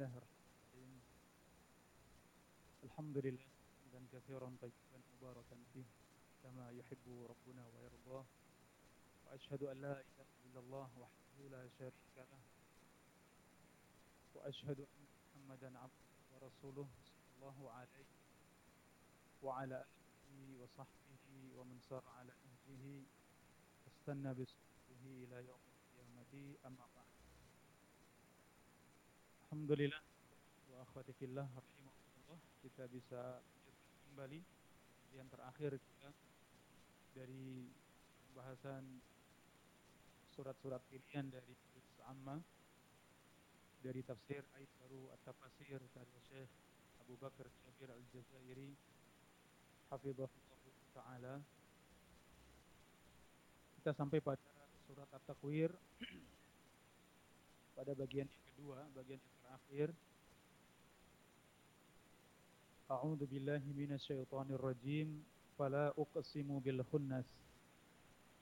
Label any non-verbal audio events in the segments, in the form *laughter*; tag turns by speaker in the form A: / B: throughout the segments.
A: الله الرحيم الحمد لله حمدا كثيرا طيبا مباركا فيه كما يحب ربنا ويرضاه. وأشهد أن لا إله إلا الله وحده لا شريك له. وأشهد أن محمدا عبده ورسوله صلى الله عليه وعلى آله وصحبه ومن سار على نهجه واستنى بسنته إلى يوم القيامة. أما بعد. Alhamdulillah. Wa akhwati fillah rahimahullah kita bisa kembali yang terakhir kita dari pembahasan surat-surat pilihan dari Amma dari tafsir ayat baru at-tafsir karya Syekh Abu Bakar Jabir Al-Jazairi hafizahullah taala. Kita sampai pada surat At-Takwir *clears throat* pada bagian yang kedua, bagian yang terakhir. A'udzu billahi minasyaitonir rajim. Fala uqsimu bil khunnas.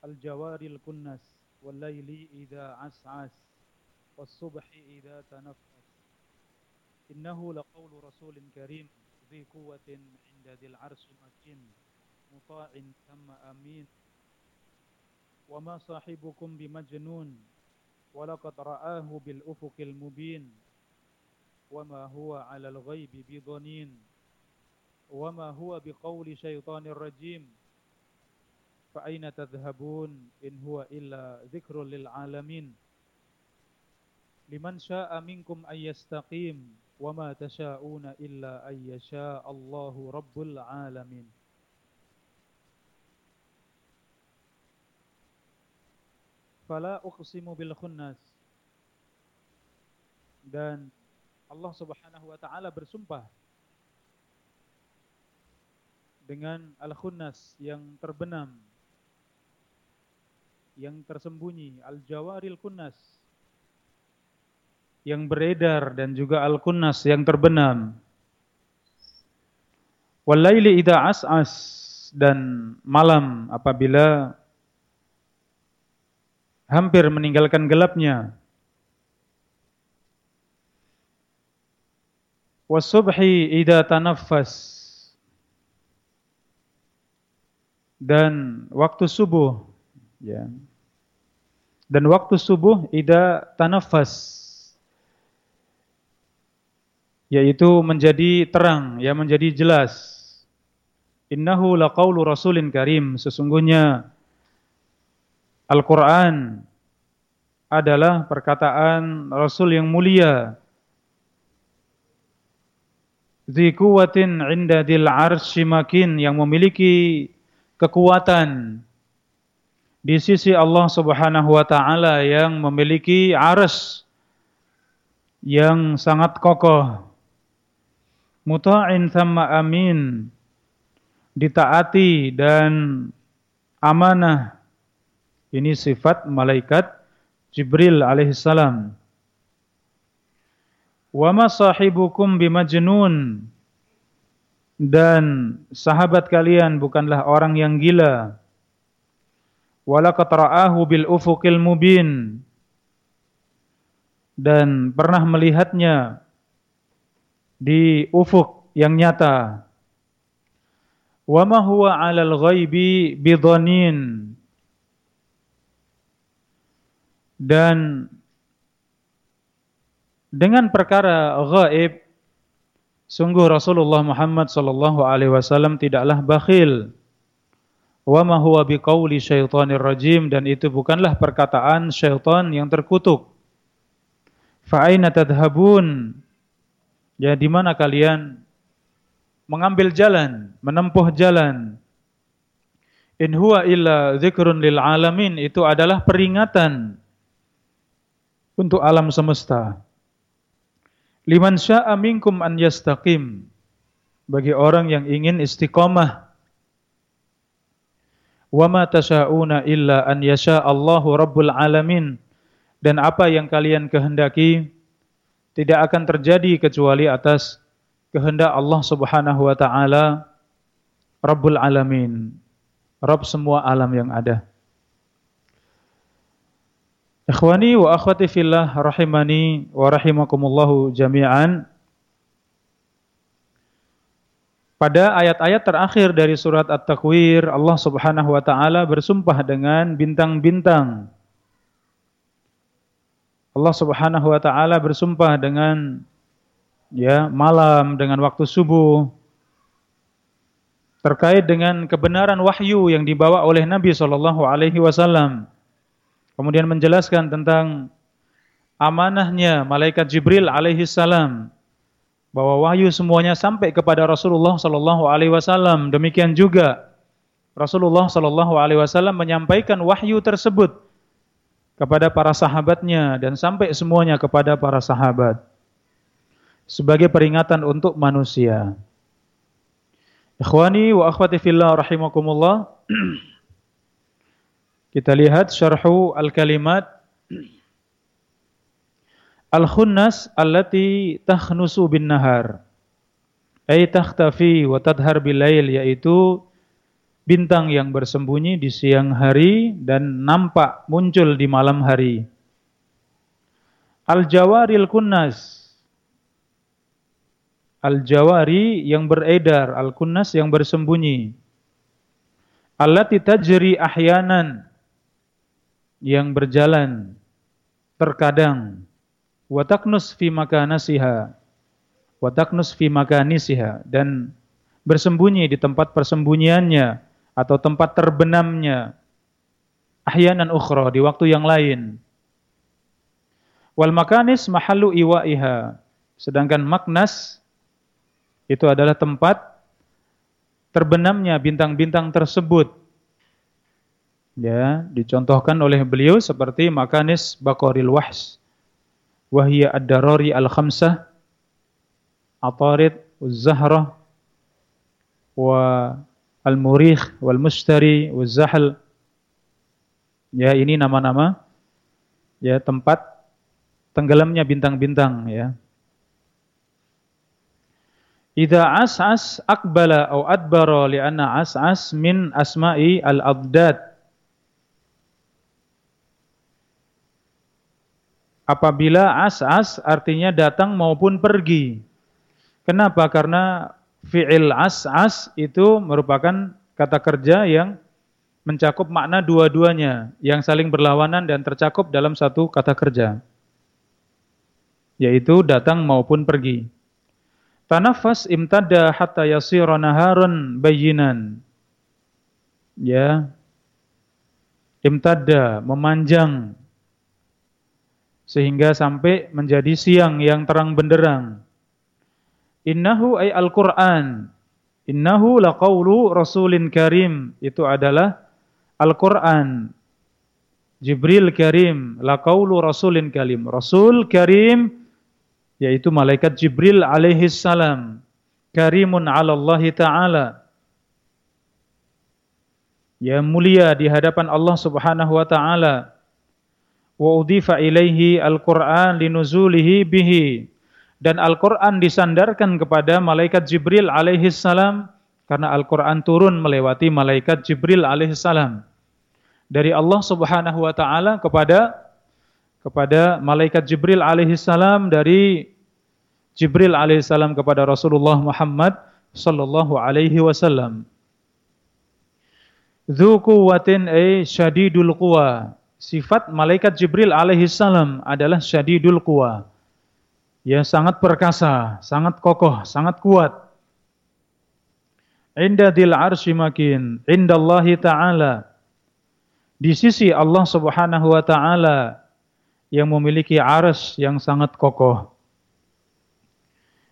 A: Al jawaril kunnas wal laili idza as'as was subhi idza tanaffas. Innahu laqawlu rasulin karim dhi quwwatin 'inda dhil 'arsy makin muta'in thumma amin. وما صاحبكم بمجنون ولقد رآه بالأفق المبين وما هو على الغيب بضنين وما هو بقول شيطان الرجيم فأين تذهبون إن هو إلا ذكر للعالمين لمن شاء منكم أن يستقيم وما تشاءون إلا أن يشاء الله رب العالمين Fala uqsimu bil khunnas. Dan Allah Subhanahu wa taala bersumpah dengan al-khunnas yang terbenam yang tersembunyi al-jawaril kunnas yang beredar dan juga al-kunnas yang terbenam walaili idza as'as dan malam apabila hampir meninggalkan gelapnya. Wasubhi idza tanaffas dan waktu subuh ya. Dan waktu subuh idza tanaffas yaitu menjadi terang, ya menjadi jelas. Innahu laqaulu rasulin karim, sesungguhnya Al-Quran adalah perkataan Rasul yang mulia. Zikuwatin inda dil arsy makin yang memiliki kekuatan di sisi Allah Subhanahu wa taala yang memiliki arsy yang sangat kokoh. Muta'in sama amin ditaati dan amanah ini sifat malaikat Jibril alaihissalam. Wa ma sahibukum bimajnun dan sahabat kalian bukanlah orang yang gila. Walaqad ra'ahu bil ufuqil mubin dan pernah melihatnya di ufuk yang nyata. Wa ma huwa 'alal ghaibi bidhanin dan dengan perkara gaib sungguh Rasulullah Muhammad sallallahu alaihi wasallam tidaklah bakhil. Wa ma huwa biqauli syaitonir rajim dan itu bukanlah perkataan syaitan yang terkutuk. Fa aina tadhhabun? Ya di mana kalian mengambil jalan menempuh jalan? In huwa illa dzikrun lil alamin itu adalah peringatan untuk alam semesta. Liman sya'a minkum an yastaqim. Bagi orang yang ingin istiqamah. Wa ma tasha'una illa an yasha Allahu rabbul alamin. Dan apa yang kalian kehendaki tidak akan terjadi kecuali atas kehendak Allah Subhanahu wa taala Rabbul alamin. Rabb semua alam yang ada. Ikhwani wa akhwati fillah rahimani wa rahimakumullahu jami'an. Pada ayat-ayat terakhir dari surat At-Takwir, Allah Subhanahu wa taala bersumpah dengan bintang-bintang. Allah Subhanahu wa taala bersumpah dengan ya malam dengan waktu subuh terkait dengan kebenaran wahyu yang dibawa oleh Nabi sallallahu alaihi wasallam Kemudian menjelaskan tentang amanahnya malaikat Jibril alaihi salam bahwa wahyu semuanya sampai kepada Rasulullah sallallahu alaihi wasallam. Demikian juga Rasulullah sallallahu alaihi wasallam menyampaikan wahyu tersebut kepada para sahabatnya dan sampai semuanya kepada para sahabat sebagai peringatan untuk manusia. Ikhwani wa akhwati fillah rahimakumullah. *clears throat* Kita lihat syarhu al-kalimat Al-khunnas allati takhnusu bin nahar ay takhtafi wa tadhhar bil lail yaitu bintang yang bersembunyi di siang hari dan nampak muncul di malam hari. Al-jawaril kunnas Al-jawari yang beredar, al-kunnas yang bersembunyi. Allati tajri ahyanan yang berjalan terkadang. Wataknus fi makanasiha. Wataknus fi makanisiha. Dan bersembunyi di tempat persembunyiannya atau tempat terbenamnya. Ahyanan ukhra di waktu yang lain. Wal makanis mahallu iwaiha. Sedangkan maknas itu adalah tempat terbenamnya bintang-bintang tersebut ya dicontohkan oleh beliau seperti makanis bakoril wahs. Wahia ad-darari al-khamsah atarid uz-zahrah wa al-murikh wal mustari waz-zahl. Ya ini nama-nama ya tempat tenggelamnya bintang-bintang ya. Idza as'as aqbala au adbara li'anna as'as min asma'i al-abdad apabila as-as artinya datang maupun pergi. Kenapa? Karena fi'il as-as itu merupakan kata kerja yang mencakup makna dua-duanya, yang saling berlawanan dan tercakup dalam satu kata kerja. Yaitu datang maupun pergi. Tanafas imtada hatta yasira naharun bayinan. Ya. Imtada, memanjang sehingga sampai menjadi siang yang terang benderang. Innahu ay Al-Qur'an. Innahu laqaulu rasulin karim. Itu adalah Al-Qur'an. Jibril karim, laqaulu rasulin karim. Rasul karim yaitu malaikat Jibril alaihi salam. Karimun 'ala Allah taala. Ya mulia di hadapan Allah Subhanahu wa taala wa udhifa ilaihi al-Qur'an linuzulihi bihi dan Al-Qur'an disandarkan kepada malaikat Jibril alaihi salam karena Al-Qur'an turun melewati malaikat Jibril alaihi salam. Dari Allah Subhanahu wa taala kepada kepada malaikat Jibril alaihi salam dari Jibril alaihi salam kepada Rasulullah Muhammad sallallahu alaihi wasallam. Dzu quwwatin ay syadidul quwa sifat malaikat Jibril alaihi salam adalah syadidul quwa. Ya sangat perkasa, sangat kokoh, sangat kuat. Inda dil arsy makin, indallahi ta'ala. Di sisi Allah Subhanahu wa taala yang memiliki arsy yang sangat kokoh.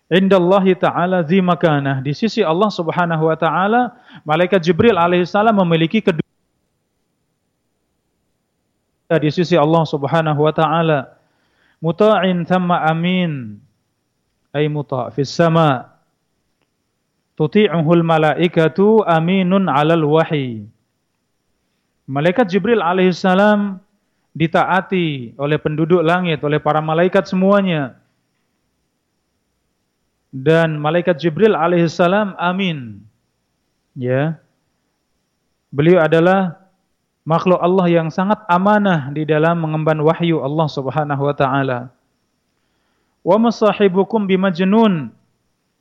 A: Indallahi ta'ala zi makanah. Di sisi Allah Subhanahu wa taala, malaikat Jibril alaihi salam memiliki kedua di sisi Allah Subhanahu wa taala. Muta'in thumma amin. Ay muta' fis sama. Tuti'uhul malaikatu aminun 'alal wahyi. Malaikat Jibril alaihissalam ditaati oleh penduduk langit, oleh para malaikat semuanya. Dan malaikat Jibril alaihissalam amin. Ya. Beliau adalah makhluk Allah yang sangat amanah di dalam mengemban wahyu Allah Subhanahu wa taala. Wa masahibukum bimajnun.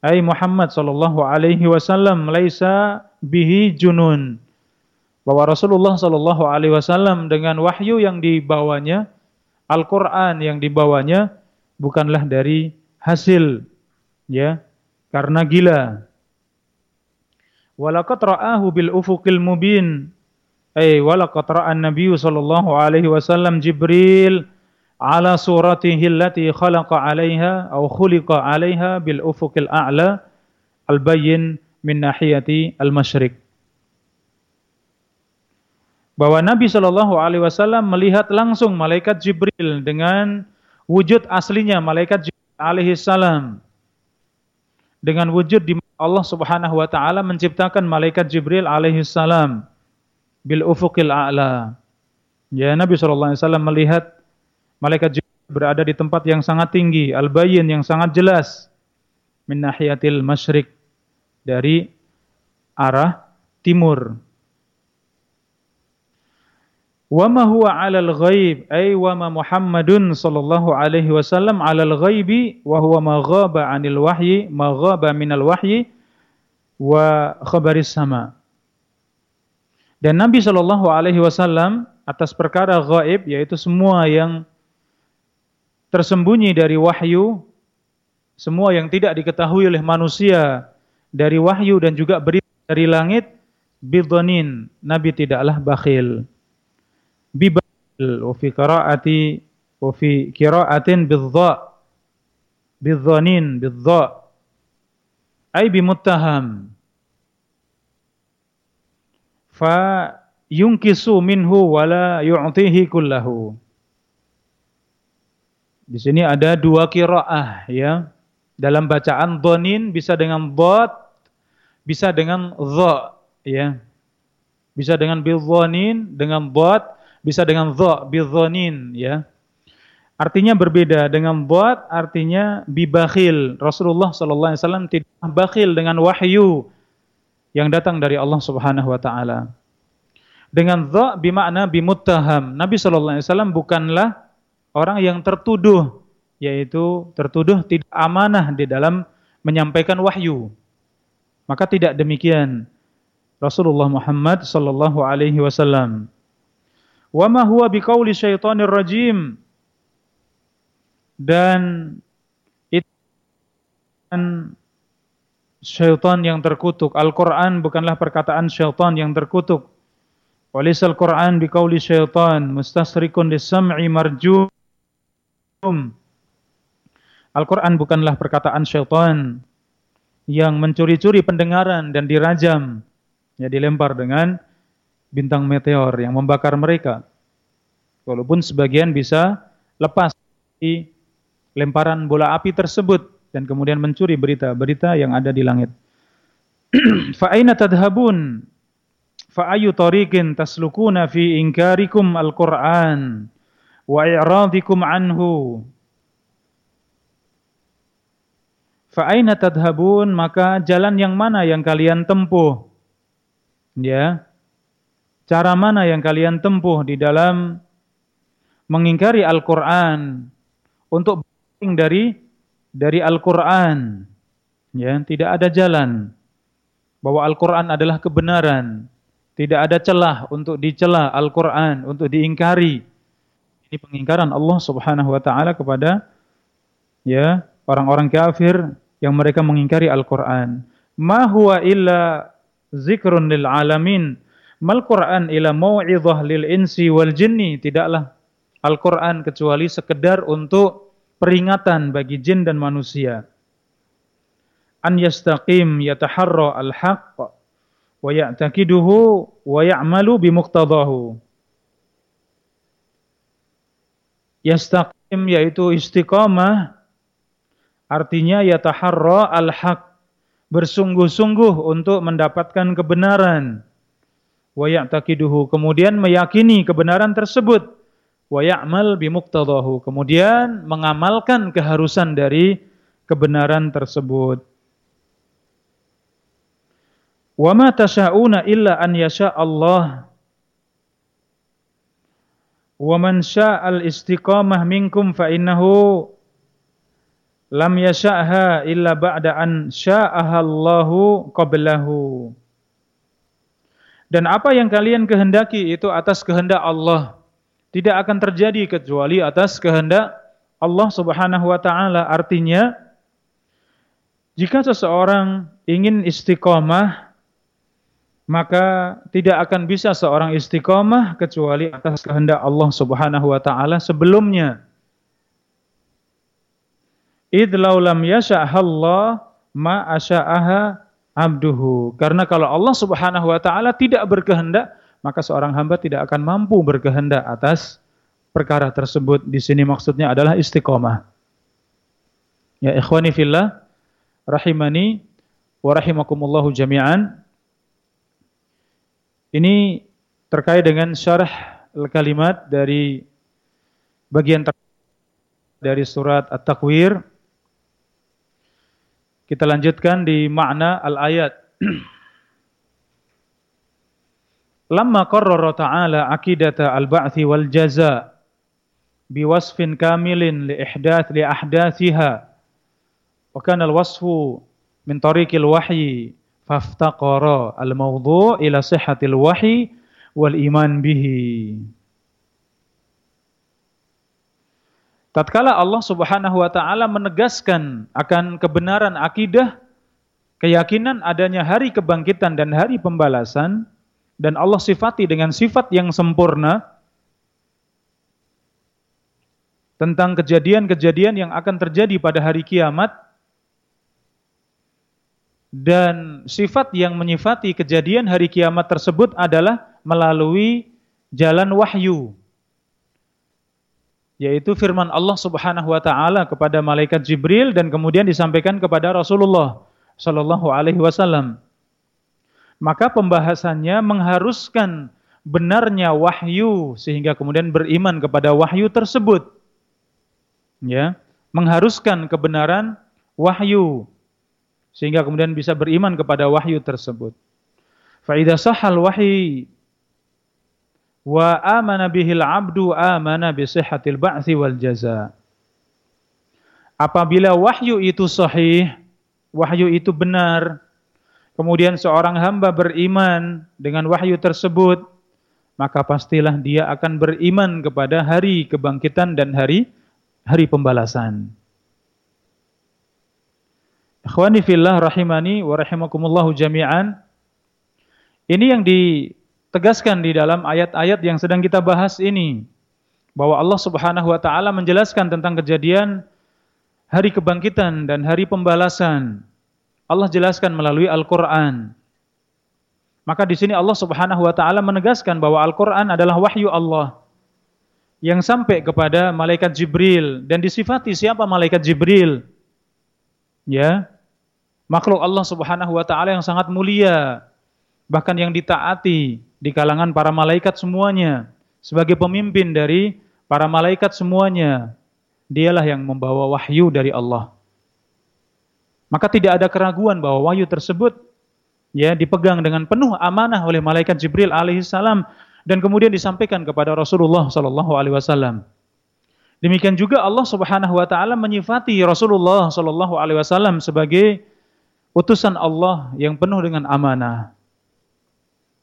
A: Ai Muhammad sallallahu alaihi wasallam laisa bihi junun. Bahwa Rasulullah sallallahu alaihi wasallam dengan wahyu yang dibawanya, Al-Qur'an yang dibawanya bukanlah dari hasil ya, karena gila. Walaqad ra'ahu bil ufuqil mubin. Ai walaqad ra'an Nabi sallallahu alaihi wasallam Jibril ala suratihi allati khalaqa 'alaiha aw khuliqa 'alaiha bil ufuqil a'la al bayyin min nahiyati al masyriq bahwa Nabi Shallallahu alaihi wasallam melihat langsung malaikat Jibril dengan wujud aslinya malaikat Jibril alaihi salam. Dengan wujud di Allah Subhanahu wa taala menciptakan malaikat Jibril alaihi salam bil ufuqil a'la ya Nabi Shallallahu alaihi wasallam melihat Malaikat Jibril berada di tempat yang sangat tinggi, al-bayyin yang sangat jelas min nahiyatil masyrik dari arah timur. Wa ma huwa 'alal ghaib ay wa ma Muhammadun sallallahu alaihi wasallam 'alal ghaibi wa huwa ma ghaba 'anil wahyi ma ghaba minal wahyi wa khabaris sama. Dan Nabi sallallahu alaihi wasallam atas perkara gaib yaitu semua yang tersembunyi dari wahyu, semua yang tidak diketahui oleh manusia dari wahyu dan juga berita dari langit, bidhanin, Nabi tidaklah bakhil. Bibakhil, wa fi qiraati wa fi qiraatin bidha bidhanin bidha ay bimuttaham fa yunkisu minhu wala yu'tihi kullahu di sini ada dua kiroah ya. Dalam bacaan donin bisa dengan bot, bisa dengan dho ya. Bisa dengan bidhonin, dengan bot, bisa dengan dho, bidhonin ya. Artinya berbeda dengan bot, artinya bibakhil. Rasulullah sallallahu alaihi wasallam tidak bakhil dengan wahyu yang datang dari Allah Subhanahu wa taala. Dengan dha bimakna bimuttaham. Nabi sallallahu alaihi wasallam bukanlah orang yang tertuduh yaitu tertuduh tidak amanah di dalam menyampaikan wahyu. Maka tidak demikian Rasulullah Muhammad sallallahu alaihi wasallam. Wa ma huwa biqauli syaitonir rajim. Dan syaitan yang terkutuk. Al-Qur'an bukanlah perkataan syaitan yang terkutuk. Walisal Qur'an biqauli syaitan mustasrikun lis-sam'i marju Al-Quran bukanlah perkataan syaitan yang mencuri-curi pendengaran dan dirajam, ya dilempar dengan bintang meteor yang membakar mereka. Walaupun sebagian bisa lepas di lemparan bola api tersebut dan kemudian mencuri berita-berita yang ada di langit. *clears throat* Fa'aina tadhabun? Fa'ayu tariqin taslukuna fi inkarikum al-Qur'an? wa i'radikum anhu fa aina tadhhabun maka jalan yang mana yang kalian tempuh ya cara mana yang kalian tempuh di dalam mengingkari Al-Qur'an untuk dari dari Al-Qur'an ya tidak ada jalan bahwa Al-Qur'an adalah kebenaran tidak ada celah untuk dicela Al-Qur'an untuk diingkari ini pengingkaran Allah Subhanahu wa taala kepada ya orang-orang kafir yang mereka mengingkari Al-Qur'an. Ma huwa illa zikrun lil alamin. Mal Qur'an ila mau'izah lil insi wal jinni. Tidaklah Al-Qur'an kecuali sekedar untuk peringatan bagi jin dan manusia. An yastaqim yataharra al-haqq wa ya'taqiduhu wa ya'malu bimuqtadahu. Yastaqim yaitu istiqamah artinya yataharra al-haq bersungguh-sungguh untuk mendapatkan kebenaran. Wa ya'taqiduhu kemudian meyakini kebenaran tersebut wa ya'mal bimuqtadahu kemudian mengamalkan keharusan dari kebenaran tersebut wa ma tasyauna illa an yasha Allah Wa man sya'al istiqamah minkum fa innahu lam yasha'ha illa ba'da an sya'aha Allahu qablahu. Dan apa yang kalian kehendaki itu atas kehendak Allah. Tidak akan terjadi kecuali atas kehendak Allah Subhanahu wa taala. Artinya jika seseorang ingin istiqomah, maka tidak akan bisa seorang istiqomah kecuali atas kehendak Allah Subhanahu wa taala sebelumnya. Idlau lam yasha'allah ma asya'aha abduhu. Karena kalau Allah Subhanahu wa taala tidak berkehendak, maka seorang hamba tidak akan mampu berkehendak atas perkara tersebut. Di sini maksudnya adalah istiqomah. Ya ikhwani fillah, rahimani wa rahimakumullahu jami'an. Ini terkait dengan syarah kalimat dari bagian dari surat At-Takwir. Kita lanjutkan di makna al-ayat. *clears throat* Lama qarrara ta'ala akidata al-ba'thi wal jaza biwasfin kamilin li ihdath li ahdathiha. Wa kana al-wasfu min tariqil wahyi faftaqara al-mawdu' ila sihhatil wahyi wal iman bihi. Tatkala Allah Subhanahu wa taala menegaskan akan kebenaran akidah, keyakinan adanya hari kebangkitan dan hari pembalasan, dan Allah sifati dengan sifat yang sempurna tentang kejadian-kejadian yang akan terjadi pada hari kiamat dan sifat yang menyifati kejadian hari kiamat tersebut adalah melalui jalan wahyu yaitu firman Allah Subhanahu wa taala kepada malaikat Jibril dan kemudian disampaikan kepada Rasulullah sallallahu alaihi wasallam. Maka pembahasannya mengharuskan benarnya wahyu sehingga kemudian beriman kepada wahyu tersebut. Ya, mengharuskan kebenaran wahyu sehingga kemudian bisa beriman kepada wahyu tersebut. Fa idza sahal wahyi wa amana bihil abdu amana bi sihhatil ba'tsi wal jaza. Apabila wahyu itu sahih, wahyu itu benar, kemudian seorang hamba beriman dengan wahyu tersebut, maka pastilah dia akan beriman kepada hari kebangkitan dan hari hari pembalasan. Ikhwani fillah rahimani wa rahimakumullahu jami'an. Ini yang ditegaskan di dalam ayat-ayat yang sedang kita bahas ini. Bahwa Allah subhanahu wa ta'ala menjelaskan tentang kejadian hari kebangkitan dan hari pembalasan. Allah jelaskan melalui Al-Quran. Maka di sini Allah subhanahu wa ta'ala menegaskan bahwa Al-Quran adalah wahyu Allah. Yang sampai kepada malaikat Jibril. Dan disifati siapa malaikat Jibril. Ya, makhluk Allah Subhanahu wa taala yang sangat mulia, bahkan yang ditaati di kalangan para malaikat semuanya, sebagai pemimpin dari para malaikat semuanya. Dialah yang membawa wahyu dari Allah. Maka tidak ada keraguan bahwa wahyu tersebut ya dipegang dengan penuh amanah oleh malaikat Jibril alaihissalam dan kemudian disampaikan kepada Rasulullah sallallahu alaihi wasallam. Demikian juga Allah Subhanahu wa taala menyifati Rasulullah sallallahu alaihi wasallam sebagai utusan Allah yang penuh dengan amanah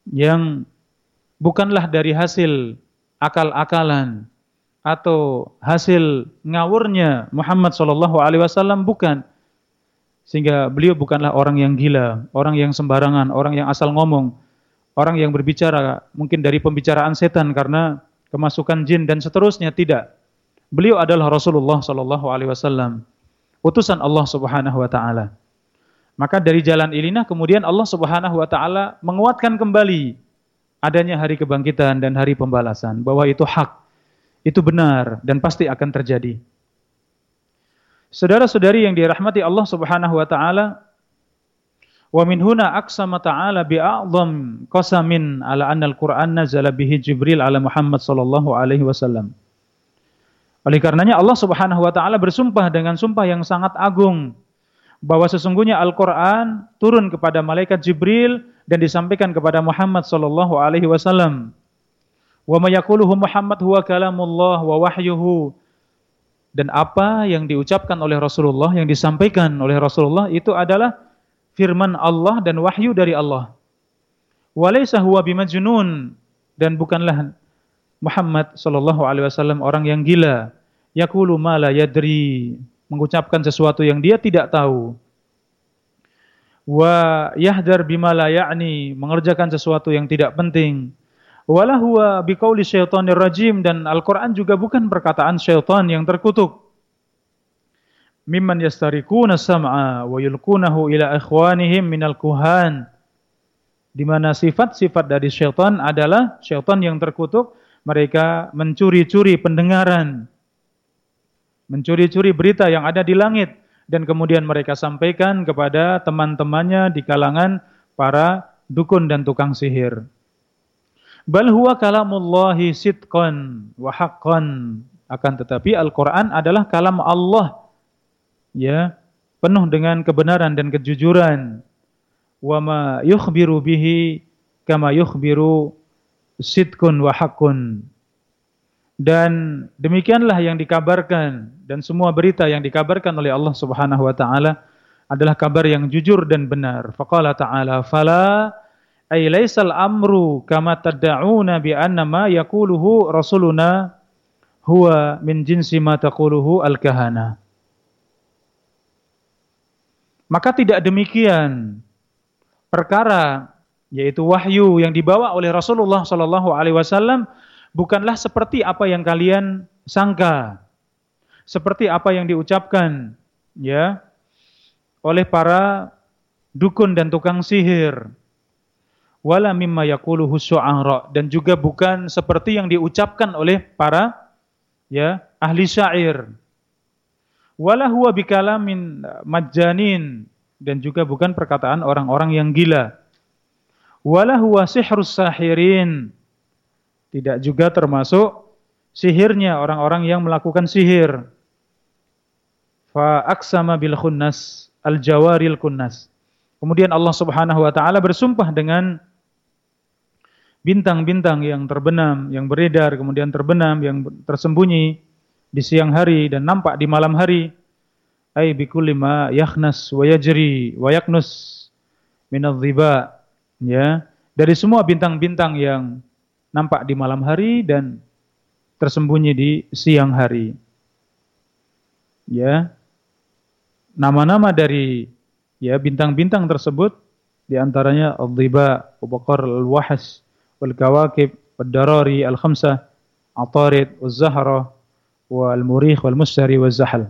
A: yang bukanlah dari hasil akal-akalan atau hasil ngawurnya Muhammad sallallahu alaihi wasallam bukan sehingga beliau bukanlah orang yang gila, orang yang sembarangan, orang yang asal ngomong, orang yang berbicara mungkin dari pembicaraan setan karena kemasukan jin dan seterusnya tidak. Beliau adalah Rasulullah sallallahu alaihi wasallam, utusan Allah Subhanahu wa taala. Maka dari jalan ilinah kemudian Allah Subhanahu wa taala menguatkan kembali adanya hari kebangkitan dan hari pembalasan bahwa itu hak, itu benar dan pasti akan terjadi. Saudara-saudari yang dirahmati Allah Subhanahu wa taala, wa min huna aqsama ta'ala bi a'zam qasamin ala anna al-Qur'an nazala bihi Jibril ala Muhammad sallallahu alaihi wasallam. Oleh karenanya Allah Subhanahu wa taala bersumpah dengan sumpah yang sangat agung bahwa sesungguhnya Al-Qur'an turun kepada malaikat Jibril dan disampaikan kepada Muhammad sallallahu alaihi wasallam. Wa ma yaquluhu Muhammad huwa kalamullah wa wahyuhu. Dan apa yang diucapkan oleh Rasulullah, yang disampaikan oleh Rasulullah itu adalah firman Allah dan wahyu dari Allah. Walaysa huwa bimajnun dan bukanlah Muhammad sallallahu alaihi wasallam orang yang gila. Yaqulu ma la yadri, mengucapkan sesuatu yang dia tidak tahu. Wa yahdar bima la ya'ni, mengerjakan sesuatu yang tidak penting wala huwa biqauli syaitonir rajim dan Al-Qur'an juga bukan perkataan syaitan yang terkutuk. Mimman yastarikuna sam'a wa yulqunahu ila ikhwanihim minal kuhan. Di mana sifat-sifat dari syaitan adalah syaitan yang terkutuk, mereka mencuri-curi pendengaran. Mencuri-curi berita yang ada di langit dan kemudian mereka sampaikan kepada teman-temannya di kalangan para dukun dan tukang sihir. Bal huwa kalamullahi sidqan wa haqqan. Akan tetapi Al-Qur'an adalah kalam Allah. Ya, penuh dengan kebenaran dan kejujuran. Wa ma yukhbiru bihi kama yukhbiru sidqun wa haqqun. Dan demikianlah yang dikabarkan dan semua berita yang dikabarkan oleh Allah Subhanahu wa taala adalah kabar yang jujur dan benar. Faqala ta'ala fala ay laisal amru kama tad'una bi anna ma yaquluhu rasuluna huwa min jinsi ma taquluhu al-kahana. Maka tidak demikian perkara yaitu wahyu yang dibawa oleh Rasulullah sallallahu alaihi wasallam bukanlah seperti apa yang kalian sangka. Seperti apa yang diucapkan ya oleh para dukun dan tukang sihir wala mimma yaquluhu syu'ara dan juga bukan seperti yang diucapkan oleh para ya ahli syair. Wala huwa bikalamin majjanin. Dan juga bukan perkataan orang-orang yang gila. Wala huwa sihrus sahirin. Tidak juga termasuk sihirnya orang-orang yang melakukan sihir. Fa aksama bil khunnas al jawaril kunnas kemudian Allah Subhanahu wa taala bersumpah dengan bintang-bintang yang terbenam, yang beredar, kemudian terbenam, yang tersembunyi di siang hari dan nampak di malam hari. Ai bikulli ma yakhnas wa yajri wa yaknus min dhiba ya dari semua bintang-bintang yang nampak di malam hari dan tersembunyi di siang hari ya nama-nama dari ya bintang-bintang tersebut di antaranya al-dhiba, al-wahas, والكواكب والدراري الخمسة عطارد والزهرة والمريخ والمشتري والزحل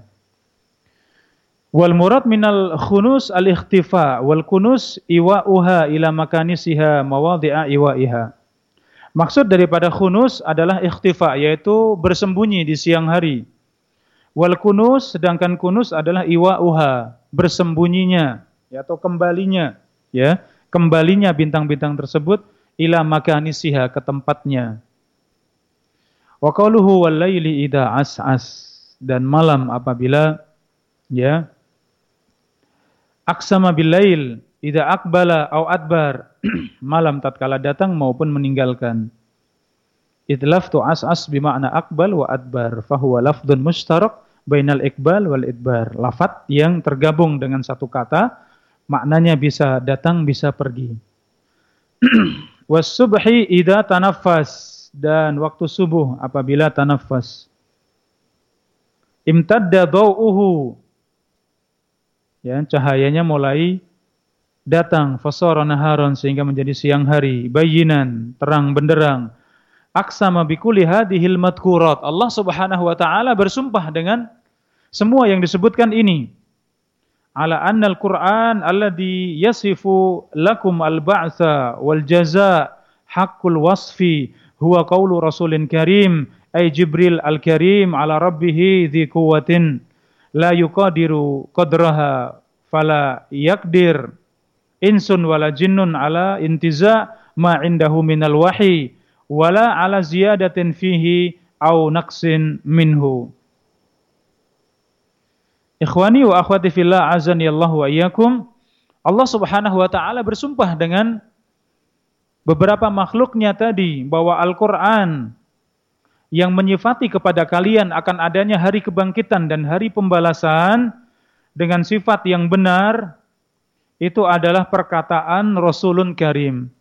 A: والمراد من الخنوس الاختفاء والkunus iwa'uha ila makanisiha mawadhi'a iwa'iha Maksud daripada khunus adalah ikhtifa yaitu bersembunyi di siang hari. Wal kunus sedangkan kunus adalah iwa'uha, bersembunyinya ya, atau kembalinya ya, kembalinya bintang-bintang tersebut ila makanisiha ke tempatnya. Wa qauluhu wal laili idza as'as dan malam apabila ya aksama bil lail idza aqbala au adbar *clears throat* malam tatkala datang maupun meninggalkan. Idlaftu as'as bimakna aqbal wa adbar fahuwa lafdun mustarak bainal iqbal wal idbar. Lafat yang tergabung dengan satu kata maknanya bisa datang bisa pergi. *clears throat* Wasubhi idza tanaffas. Dan waktu subuh apabila tanaffas. Imtadda dawuhu ya cahayanya mulai datang. Fasara naharon sehingga menjadi siang hari. Bayinan terang benderang. Aksama bikulli hadhil madkurat. Allah Subhanahu wa taala bersumpah dengan semua yang disebutkan ini على أن القرآن الذي يصف لكم البعث والجزاء حق الوصف هو قول رسول كريم أي جبريل الكريم على ربه ذي قوة لا يقدر قدرها فلا يقدر إنس ولا جن على انتزاع ما عنده من الوحي ولا على زيادة فيه أو نقص منه. Ikhwani wa akhwati fillah azani Allah wa iyyakum. Allah Subhanahu wa taala bersumpah dengan beberapa makhluknya tadi bahwa Al-Qur'an yang menyifati kepada kalian akan adanya hari kebangkitan dan hari pembalasan dengan sifat yang benar itu adalah perkataan Rasulun Karim.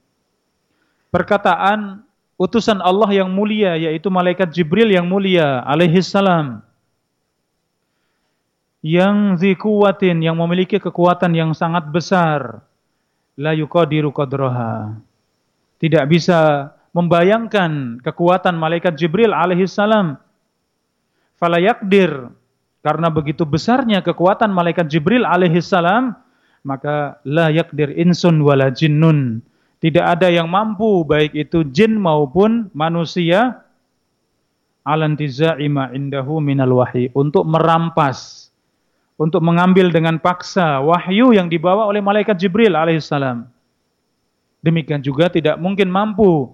A: Perkataan utusan Allah yang mulia yaitu malaikat Jibril yang mulia alaihi salam yang zikuwatin yang memiliki kekuatan yang sangat besar la yuqadiru qadraha. Tidak bisa membayangkan kekuatan malaikat Jibril alaihi salam. Fala yakdir karena begitu besarnya kekuatan malaikat Jibril alaihi salam maka la yakdir insun wala jinnun. Tidak ada yang mampu baik itu jin maupun manusia alantiza'i ma indahu minal wahyi. Untuk merampas untuk mengambil dengan paksa wahyu yang dibawa oleh malaikat Jibril alaihissalam. Demikian juga tidak mungkin mampu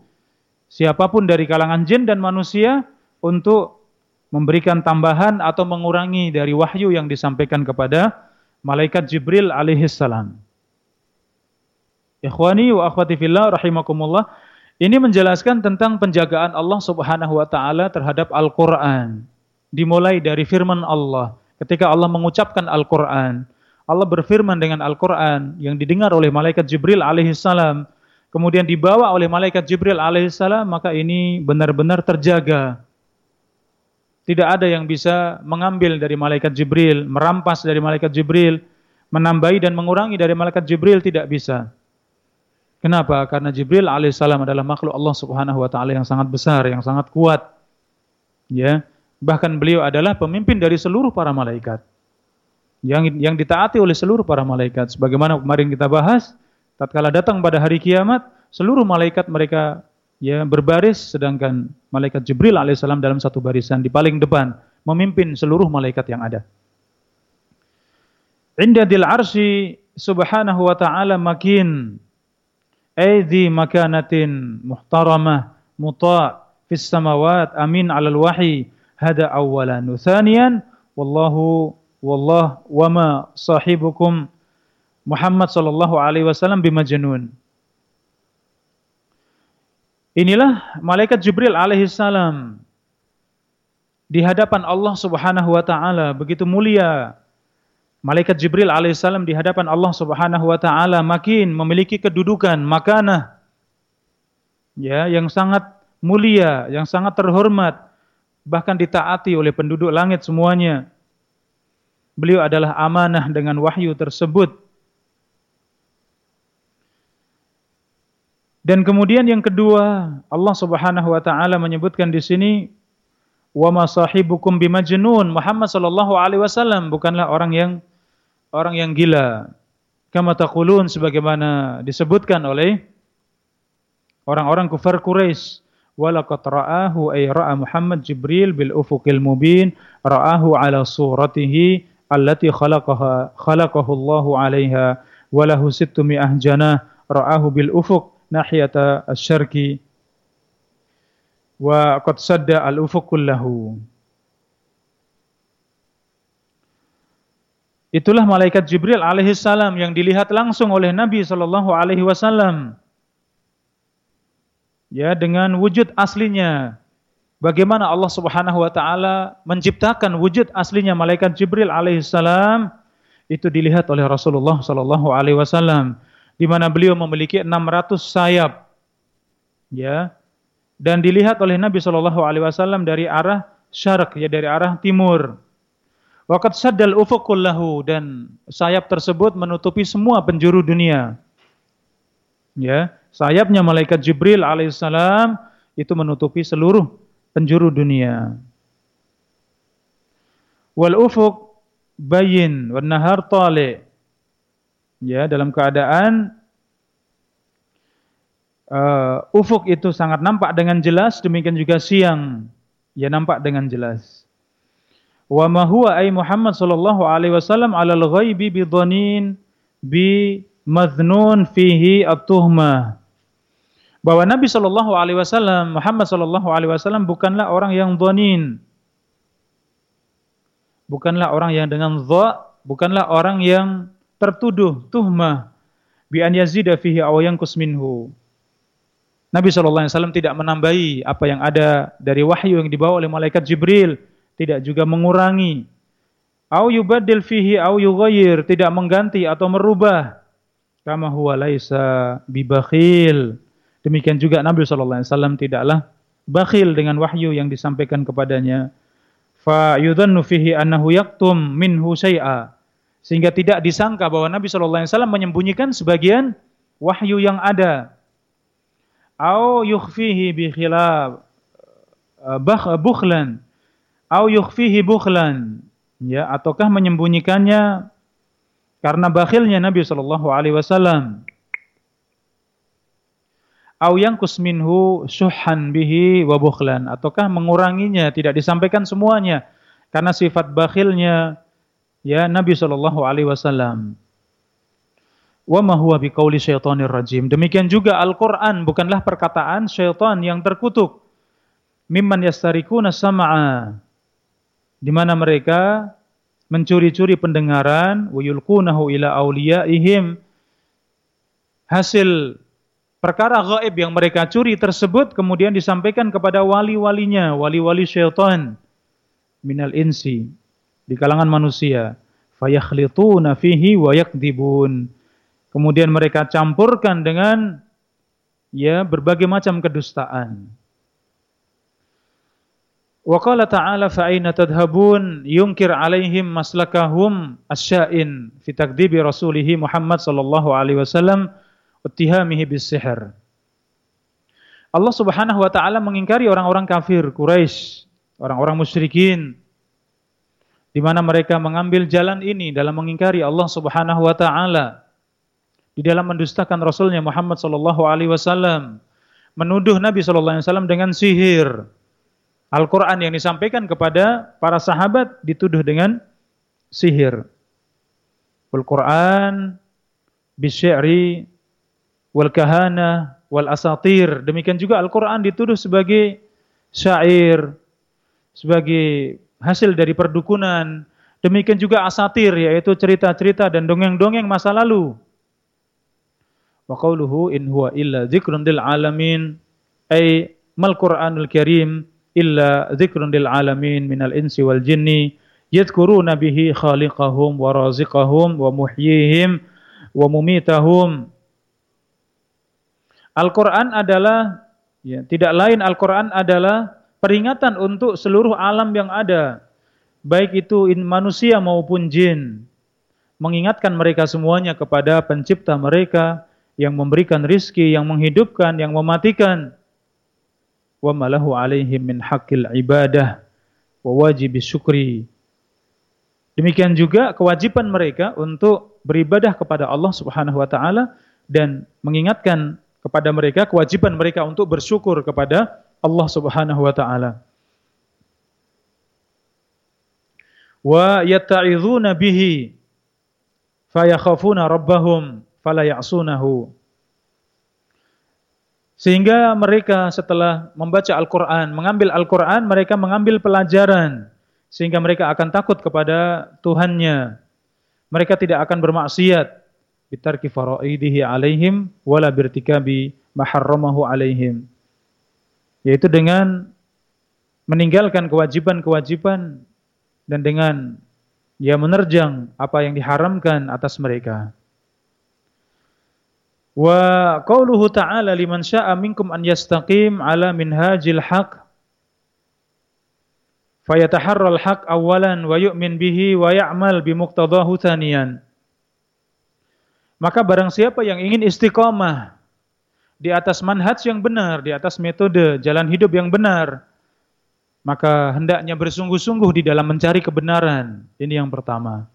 A: siapa pun dari kalangan jin dan manusia untuk memberikan tambahan atau mengurangi dari wahyu yang disampaikan kepada malaikat Jibril alaihissalam. Ikhwani wa akhwati fillah rahimakumullah. Ini menjelaskan tentang penjagaan Allah Subhanahu wa taala terhadap Al-Qur'an. Dimulai dari firman Allah. Ketika Allah mengucapkan Al-Qur'an, Allah berfirman dengan Al-Qur'an yang didengar oleh malaikat Jibril alaihissalam, kemudian dibawa oleh malaikat Jibril alaihissalam, maka ini benar-benar terjaga. Tidak ada yang bisa mengambil dari malaikat Jibril, merampas dari malaikat Jibril, menambahi dan mengurangi dari malaikat Jibril tidak bisa. Kenapa? Karena Jibril alaihissalam adalah makhluk Allah Subhanahu wa taala yang sangat besar, yang sangat kuat. Ya. Bahkan beliau adalah pemimpin dari seluruh para malaikat. Yang yang ditaati oleh seluruh para malaikat. Sebagaimana kemarin kita bahas, tatkala datang pada hari kiamat, seluruh malaikat mereka ya berbaris sedangkan malaikat Jibril alaihissalam dalam satu barisan di paling depan memimpin seluruh malaikat yang ada. Inda dil arsi subhanahu wa ta'ala makin aidhi makanatin muhtaramah muta' fis samawat amin 'alal wahyi hada awalan thaniyan wallahu wallah wama sahibukum Muhammad sallallahu alaihi wasallam bimajnun Inilah malaikat Jibril alaihi salam di hadapan Allah Subhanahu wa taala. Begitu mulia Malaikat Jibril alaihissalam di hadapan Allah Subhanahu wa taala makin memiliki kedudukan makanah ya yang sangat mulia, yang sangat terhormat, bahkan ditaati oleh penduduk langit semuanya. Beliau adalah amanah dengan wahyu tersebut. Dan kemudian yang kedua, Allah Subhanahu wa taala menyebutkan di sini wa ma sahibukum bimajnun. Muhammad sallallahu alaihi wasallam bukanlah orang yang orang yang gila. Kama taqulun sebagaimana disebutkan oleh orang-orang kufar Quraisy. Walaqad ra'ahu ay ra'a Muhammad Jibril bil ufuqil mubin ra'ahu ala suratihi allati khalaqaha khalaqahu Allah 'alaiha wa lahu 600 janah ra'ahu bil ufuq nahiyata asy-syarqi wa qad sadda al ufuq kullahu Itulah malaikat Jibril alaihissalam yang dilihat langsung oleh Nabi sallallahu alaihi wasallam. Ya, dengan wujud aslinya. Bagaimana Allah Subhanahu wa taala menciptakan wujud aslinya malaikat Jibril alaihissalam itu dilihat oleh Rasulullah sallallahu alaihi wasallam di mana beliau memiliki 600 sayap. Ya. Dan dilihat oleh Nabi sallallahu alaihi wasallam dari arah syarq ya dari arah timur. Waqad saddal ufuqul lahu dan sayap tersebut menutupi semua penjuru dunia. Ya, sayapnya malaikat Jibril alaihissalam itu menutupi seluruh penjuru dunia. Wal ufuq bayin wan nahar tali. Ya, dalam keadaan uh, ufuk itu sangat nampak dengan jelas, demikian juga siang ya nampak dengan jelas. Wa ma huwa ay Muhammad sallallahu alaihi wasallam alal ghaibi bi dhanin bi madhnun fihi at-tuhmah. Bahwa Nabi sallallahu alaihi wasallam Muhammad sallallahu alaihi wasallam bukanlah orang yang dhanin. Bukanlah orang yang dengan dha, bukanlah orang yang tertuduh tuhmah bi an yazida fihi aw yanqus minhu. Nabi SAW tidak menambahi apa yang ada dari wahyu yang dibawa oleh malaikat Jibril, tidak juga mengurangi. Au yubaddil fihi au yughayyir, tidak mengganti atau merubah. Kama huwa laisa bibakhil. Demikian juga Nabi SAW tidaklah bakhil dengan wahyu yang disampaikan kepadanya. Fa yudhannu fihi annahu yaktum minhu syai'a. Sehingga tidak disangka bahwa Nabi SAW menyembunyikan sebagian wahyu yang ada. Au yukhfihi bi khilaf eh, bukhlan. Au yukhfihi bukhlan. Ya ataukah menyembunyikannya? Karena bakhilnya Nabi sallallahu alaihi wasallam au yangkus minhu syuhan bihi wa bukhlan ataukah menguranginya tidak disampaikan semuanya karena sifat bakhilnya ya Nabi sallallahu alaihi wasallam wa ma huwa biqauli syaitonir rajim. Demikian juga Al-Qur'an bukanlah perkataan syaitan yang terkutuk. Mimman yastarikuna sam'a. Di mana mereka mencuri-curi pendengaran wa yulqunahu ila auliyaihim. Hasil perkara gaib yang mereka curi tersebut kemudian disampaikan kepada wali-walinya, wali-wali syaitan minal insi di kalangan manusia. Fayakhlituna fihi wa yakdibun Kemudian mereka campurkan dengan ya berbagai macam kedustaan. Wa qala ta'ala fa aina tadhhabun yunkir alaihim maslakahum asya'in fi takdzibi rasulih Muhammad sallallahu alaihi wasallam uttihamihi bis-sihr. Allah Subhanahu wa taala mengingkari orang-orang kafir Quraisy, orang-orang musyrikin di mana mereka mengambil jalan ini dalam mengingkari Allah Subhanahu wa taala di dalam mendustakan Rasulnya Muhammad sallallahu alaihi wasallam, menuduh Nabi sallallahu alaihi wasallam dengan sihir. Al-Qur'an yang disampaikan kepada para sahabat dituduh dengan sihir. Al-Qur'an wal kahana wal asatir. Demikian juga Al-Qur'an dituduh sebagai syair, sebagai hasil dari perdukunan. Demikian juga asatir yaitu cerita-cerita dan dongeng-dongeng masa lalu. Wa qawluhu in huwa illa dzikrun lil alamin ay mal Qur'anul Karim illa dzikrun lil alamin minal insi wal jinni yadhkuruna bihi khaliqahum wa raziqahum wa muhyihim wa mumitahum Al-Qur'an adalah ya, tidak lain Al-Qur'an adalah peringatan untuk seluruh alam yang ada baik itu manusia maupun jin mengingatkan mereka semuanya kepada pencipta mereka yang memberikan rizki, yang menghidupkan, yang mematikan. Wa malahu alaihim min haqqil ibadah wa wajib syukri. Demikian juga kewajiban mereka untuk beribadah kepada Allah Subhanahu wa taala dan mengingatkan kepada mereka kewajiban mereka untuk bersyukur kepada Allah Subhanahu wa taala. Wa bihi fayakhafuna rabbahum fala ya'sunahu. Sehingga mereka setelah membaca Al-Qur'an, mengambil Al-Qur'an, mereka mengambil pelajaran sehingga mereka akan takut kepada Tuhannya. Mereka tidak akan bermaksiat bitarki faraidihi alaihim wala birtikabi maharramahu alaihim. Yaitu dengan meninggalkan kewajiban-kewajiban dan dengan ya menerjang apa yang diharamkan atas mereka. Wa qauluhu ta'ala liman sya'a minkum an yastaqim ala minhajil haq fayataharral haq awalan wa yu'min bihi wa ya'mal bimuqtadahu thaniyan. Maka barang siapa yang ingin istiqamah di atas manhaj yang benar, di atas metode jalan hidup yang benar, maka hendaknya bersungguh-sungguh di dalam mencari kebenaran. Ini yang pertama.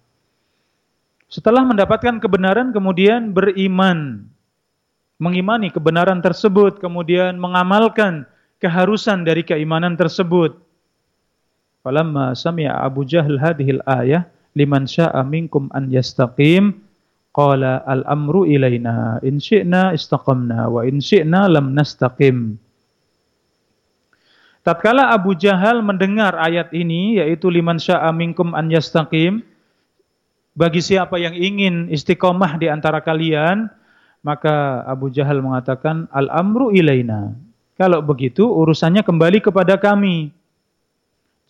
A: Setelah mendapatkan kebenaran kemudian beriman mengimani kebenaran tersebut, kemudian mengamalkan keharusan dari keimanan tersebut. Falamma sami'a Abu Jahal hadhil ayah liman sya'a minkum an yastaqim qala al-amru ilaina in syi'na istaqamna wa in syi'na lam nastaqim. Tatkala Abu Jahal mendengar ayat ini yaitu liman sya'a minkum an yastaqim bagi siapa yang ingin istiqomah di antara kalian Maka Abu Jahal mengatakan, Al-amru ilaina. Kalau begitu urusannya kembali kepada kami.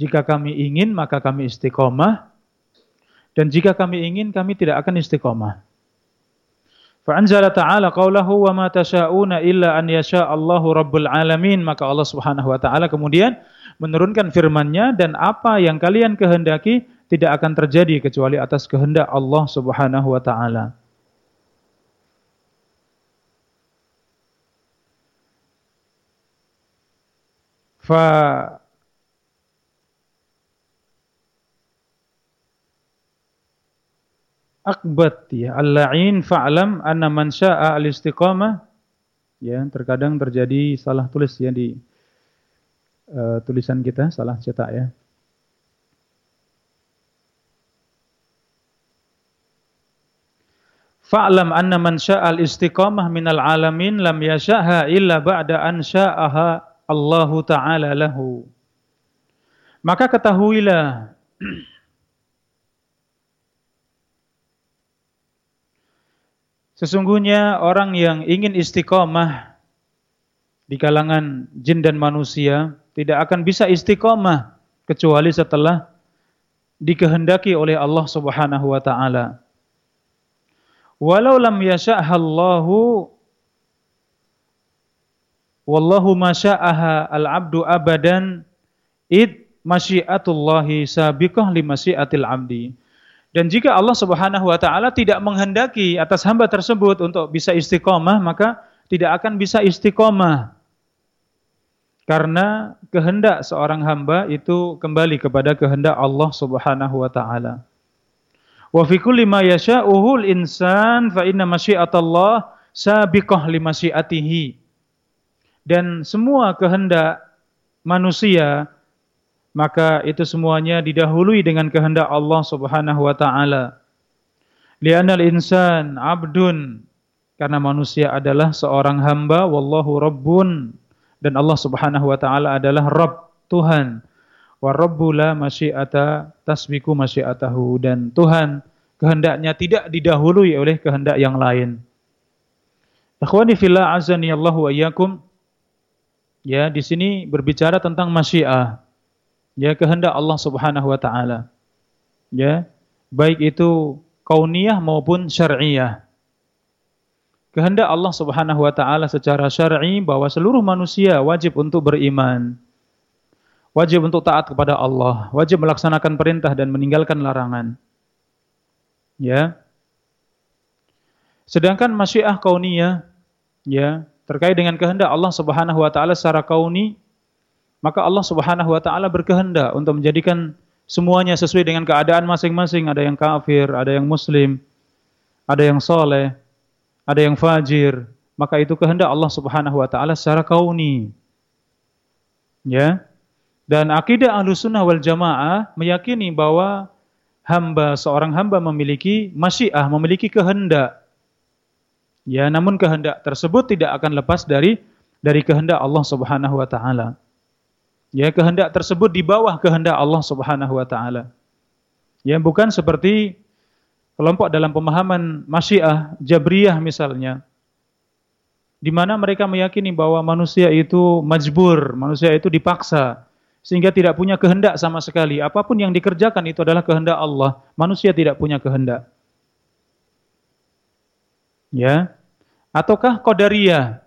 A: Jika kami ingin maka kami istiqomah. Dan jika kami ingin kami tidak akan istiqomah. Fa'anzala ta'ala qawlahu wa ma tasha'una illa an yasha Allahu rabbul alamin. Maka Allah subhanahu wa ta'ala kemudian menurunkan firman-Nya dan apa yang kalian kehendaki tidak akan terjadi kecuali atas kehendak Allah subhanahu wa ta'ala. Fa akbat ya. Al-la'in fa'lam anna man syaa al-istiqamah. Ya terkadang terjadi salah tulis ya di uh, tulisan kita salah cetak ya. Fa'lam anna man al istiqamah minal alamin lam yasha'ha illa ba'da an sya'aha Allahu taala lahu. Maka ketahuilah *clears throat* Sesungguhnya orang yang ingin istiqomah di kalangan jin dan manusia tidak akan bisa istiqomah kecuali setelah dikehendaki oleh Allah Subhanahu wa taala. Walau lam yasha'hallahu wallahu masya'aha al-'abdu abadan id masyiatullahi sabiqah li masyiatil 'abdi. Dan jika Allah Subhanahu wa taala tidak menghendaki atas hamba tersebut untuk bisa istiqomah, maka tidak akan bisa istiqomah. Karena kehendak seorang hamba itu kembali kepada kehendak Allah Subhanahu wa taala. Wa fi kulli ma yasha'uhu insan fa inna masyiatallah sabiqah li masyiatihi. Dan semua kehendak manusia maka itu semuanya didahului dengan kehendak Allah Subhanahu wa taala. Li'anal insan abdun karena manusia adalah seorang hamba wallahu rabbun dan Allah Subhanahu wa taala adalah Rabb Tuhan. Wa rabbu la masyiata tasbiku masyiatahu dan Tuhan kehendaknya tidak didahului oleh kehendak yang lain. Akhwani fillah azani Allah. Ya, di sini berbicara tentang masyiah ya kehendak Allah Subhanahu wa taala. Ya, baik itu kauniyah maupun syar'iyah. Kehendak Allah Subhanahu wa taala secara syar'i bahwa seluruh manusia wajib untuk beriman. Wajib untuk taat kepada Allah, wajib melaksanakan perintah dan meninggalkan larangan. Ya. Sedangkan masyiah kauniyah ya, terkait dengan kehendak Allah Subhanahu wa taala secara kauni maka Allah Subhanahu wa taala berkehendak untuk menjadikan semuanya sesuai dengan keadaan masing-masing, ada yang kafir, ada yang muslim, ada yang soleh, ada yang fajir, maka itu kehendak Allah Subhanahu wa taala secara kauni. Ya. Dan akidah Ahlussunnah wal Jamaah meyakini bahwa hamba seorang hamba memiliki masyiah, memiliki kehendak. Ya, namun kehendak tersebut tidak akan lepas dari dari kehendak Allah Subhanahu wa taala. Ya, kehendak tersebut di bawah kehendak Allah Subhanahu wa taala. Ya, bukan seperti kelompok dalam pemahaman Masyiah, Jabriyah misalnya. Di mana mereka meyakini bahwa manusia itu majbur, manusia itu dipaksa sehingga tidak punya kehendak sama sekali. Apa pun yang dikerjakan itu adalah kehendak Allah. Manusia tidak punya kehendak. Ya. Ataukah qadariyah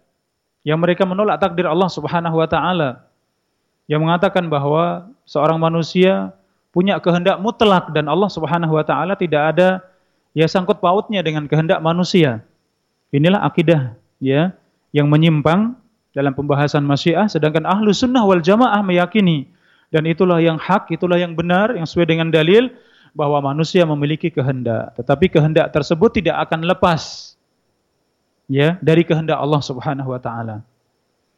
A: yang mereka menolak takdir Allah Subhanahu wa taala yang mengatakan bahwa seorang manusia punya kehendak mutlak dan Allah Subhanahu wa taala tidak ada ya sangkut pautnya dengan kehendak manusia. Inilah akidah ya yang menyimpang dalam pembahasan Masyiah sedangkan ahlu sunnah wal jamaah meyakini dan itulah yang hak, itulah yang benar yang sesuai dengan dalil bahwa manusia memiliki kehendak tetapi kehendak tersebut tidak akan lepas ya dari kehendak Allah Subhanahu wa taala.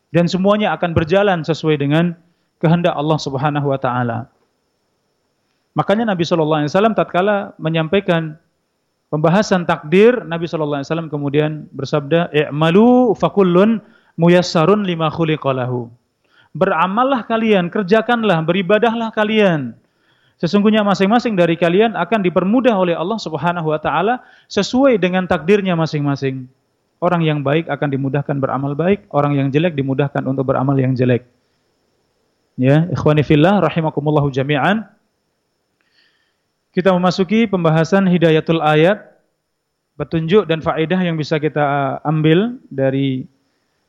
A: Dan semuanya akan berjalan sesuai dengan kehendak Allah Subhanahu wa taala. Makanya Nabi sallallahu alaihi wasallam tatkala menyampaikan pembahasan takdir, Nabi sallallahu alaihi wasallam kemudian bersabda, "I'malu fakullun muyassarun lima khuliqalahu." Beramallah kalian, kerjakanlah, beribadahlah kalian. Sesungguhnya masing-masing dari kalian akan dipermudah oleh Allah Subhanahu wa taala sesuai dengan takdirnya masing-masing. Orang yang baik akan dimudahkan beramal baik, orang yang jelek dimudahkan untuk beramal yang jelek. Ya, ikhwani fillah rahimakumullahu jami'an. Kita memasuki pembahasan hidayatul ayat, petunjuk dan faedah yang bisa kita ambil dari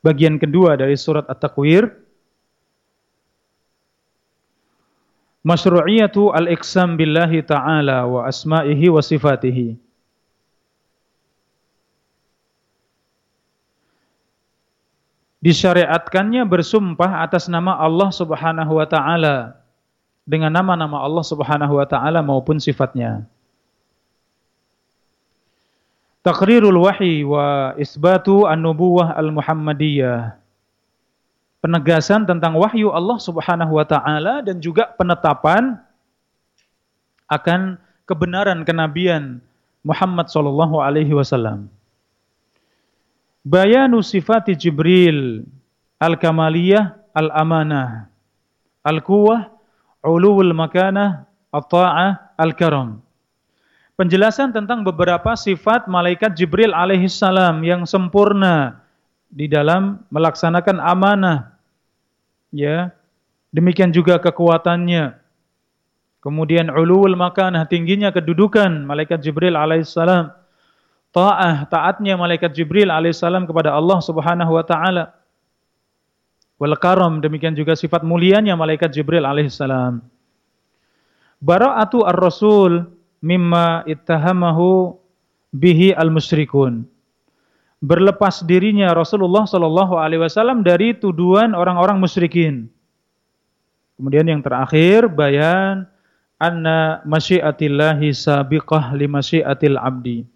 A: bagian kedua dari surat At-Takwir. Masyru'iyatu al-iqsam billahi ta'ala wa asma'ihi wa sifatihi. Disyariatkannya bersumpah atas nama Allah Subhanahu wa taala dengan nama-nama Allah Subhanahu wa taala maupun sifatnya. Taqrirul wahyi wa isbatu an-nubuwah al-muhammadiyah. Penegasan tentang wahyu Allah Subhanahu wa taala dan juga penetapan akan kebenaran kenabian Muhammad sallallahu alaihi wasallam bayanu sifati Jibril al-kamaliyah al-amanah al-quwah ulul makanah at-ta'ah al-karam. Penjelasan tentang beberapa sifat malaikat Jibril alaihi salam yang sempurna di dalam melaksanakan amanah ya. Demikian juga kekuatannya. Kemudian ulul makanah tingginya kedudukan malaikat Jibril alaihi salam ta'ah taatnya malaikat Jibril alaihissalam kepada Allah Subhanahu wa taala. Wal karam demikian juga sifat mulianya malaikat Jibril alaihissalam. Bara'atu ar-rasul mimma ittahamahu bihi al-musyrikun. Berlepas dirinya Rasulullah sallallahu alaihi wasallam dari tuduhan orang-orang musyrikin. Kemudian yang terakhir bayan anna masyiatillahi sabiqah li masyiatil abdi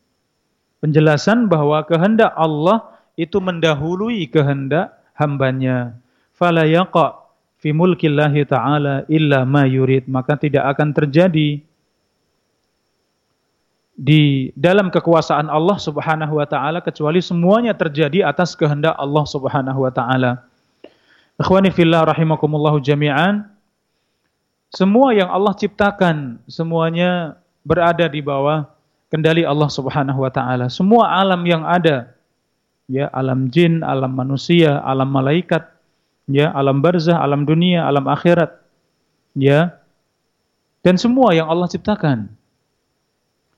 A: penjelasan bahwa kehendak Allah itu mendahului kehendak hambanya. Fala yaqa fi mulkillahi ta'ala illa ma yurid. Maka tidak akan terjadi di dalam kekuasaan Allah Subhanahu wa taala kecuali semuanya terjadi atas kehendak Allah Subhanahu wa taala. Ikhwani fillah rahimakumullahu jami'an. Semua yang Allah ciptakan semuanya berada di bawah kendali Allah Subhanahu wa taala. Semua alam yang ada ya, alam jin, alam manusia, alam malaikat, ya, alam barzah, alam dunia, alam akhirat. Ya. Dan semua yang Allah ciptakan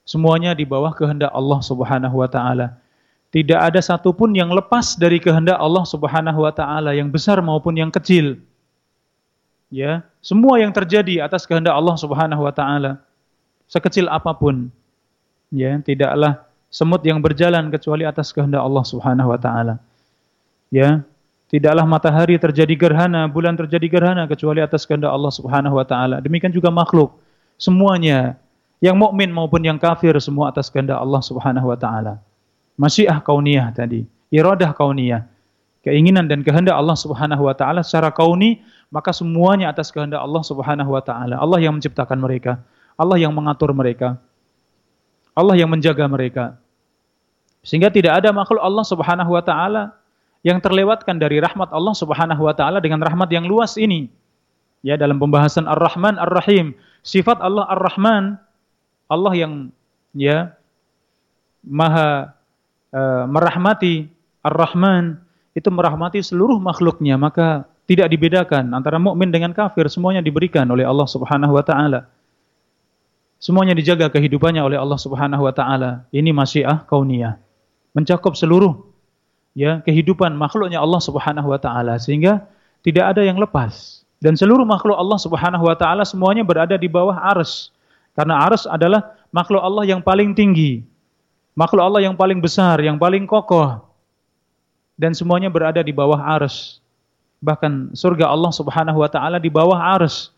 A: semuanya di bawah kehendak Allah Subhanahu wa taala. Tidak ada satupun yang lepas dari kehendak Allah Subhanahu wa taala yang besar maupun yang kecil. Ya, semua yang terjadi atas kehendak Allah Subhanahu wa taala. Sekecil apa pun ya tidaklah semut yang berjalan kecuali atas kehendak Allah Subhanahu wa taala. Ya, tidaklah matahari terjadi gerhana, bulan terjadi gerhana kecuali atas kehendak Allah Subhanahu wa taala. Demikian juga makhluk semuanya yang mukmin maupun yang kafir semua atas kehendak Allah Subhanahu wa taala. Masyiah kauniyah tadi, iradah kauniyah. Keinginan dan kehendak Allah Subhanahu wa taala secara kauni, maka semuanya atas kehendak Allah Subhanahu wa taala. Allah yang menciptakan mereka, Allah yang mengatur mereka. Allah yang menjaga mereka. Sehingga tidak ada makhluk Allah Subhanahu wa taala yang terlewatkan dari rahmat Allah Subhanahu wa taala dengan rahmat yang luas ini. Ya, dalam pembahasan Ar-Rahman Ar-Rahim, sifat Allah Ar-Rahman, Allah yang ya Maha uh, merahmati Ar-Rahman itu merahmati seluruh makhluknya, maka tidak dibedakan antara mukmin dengan kafir, semuanya diberikan oleh Allah Subhanahu wa taala. Semuanya dijaga kehidupannya oleh Allah Subhanahu wa taala. Ini masyiah kauniyah. Mencakup seluruh ya kehidupan makhluknya Allah Subhanahu wa taala sehingga tidak ada yang lepas. Dan seluruh makhluk Allah Subhanahu wa taala semuanya berada di bawah arsy. Karena arsy adalah makhluk Allah yang paling tinggi. Makhluk Allah yang paling besar, yang paling kokoh. Dan semuanya berada di bawah arsy. Bahkan surga Allah Subhanahu wa taala di bawah arsy.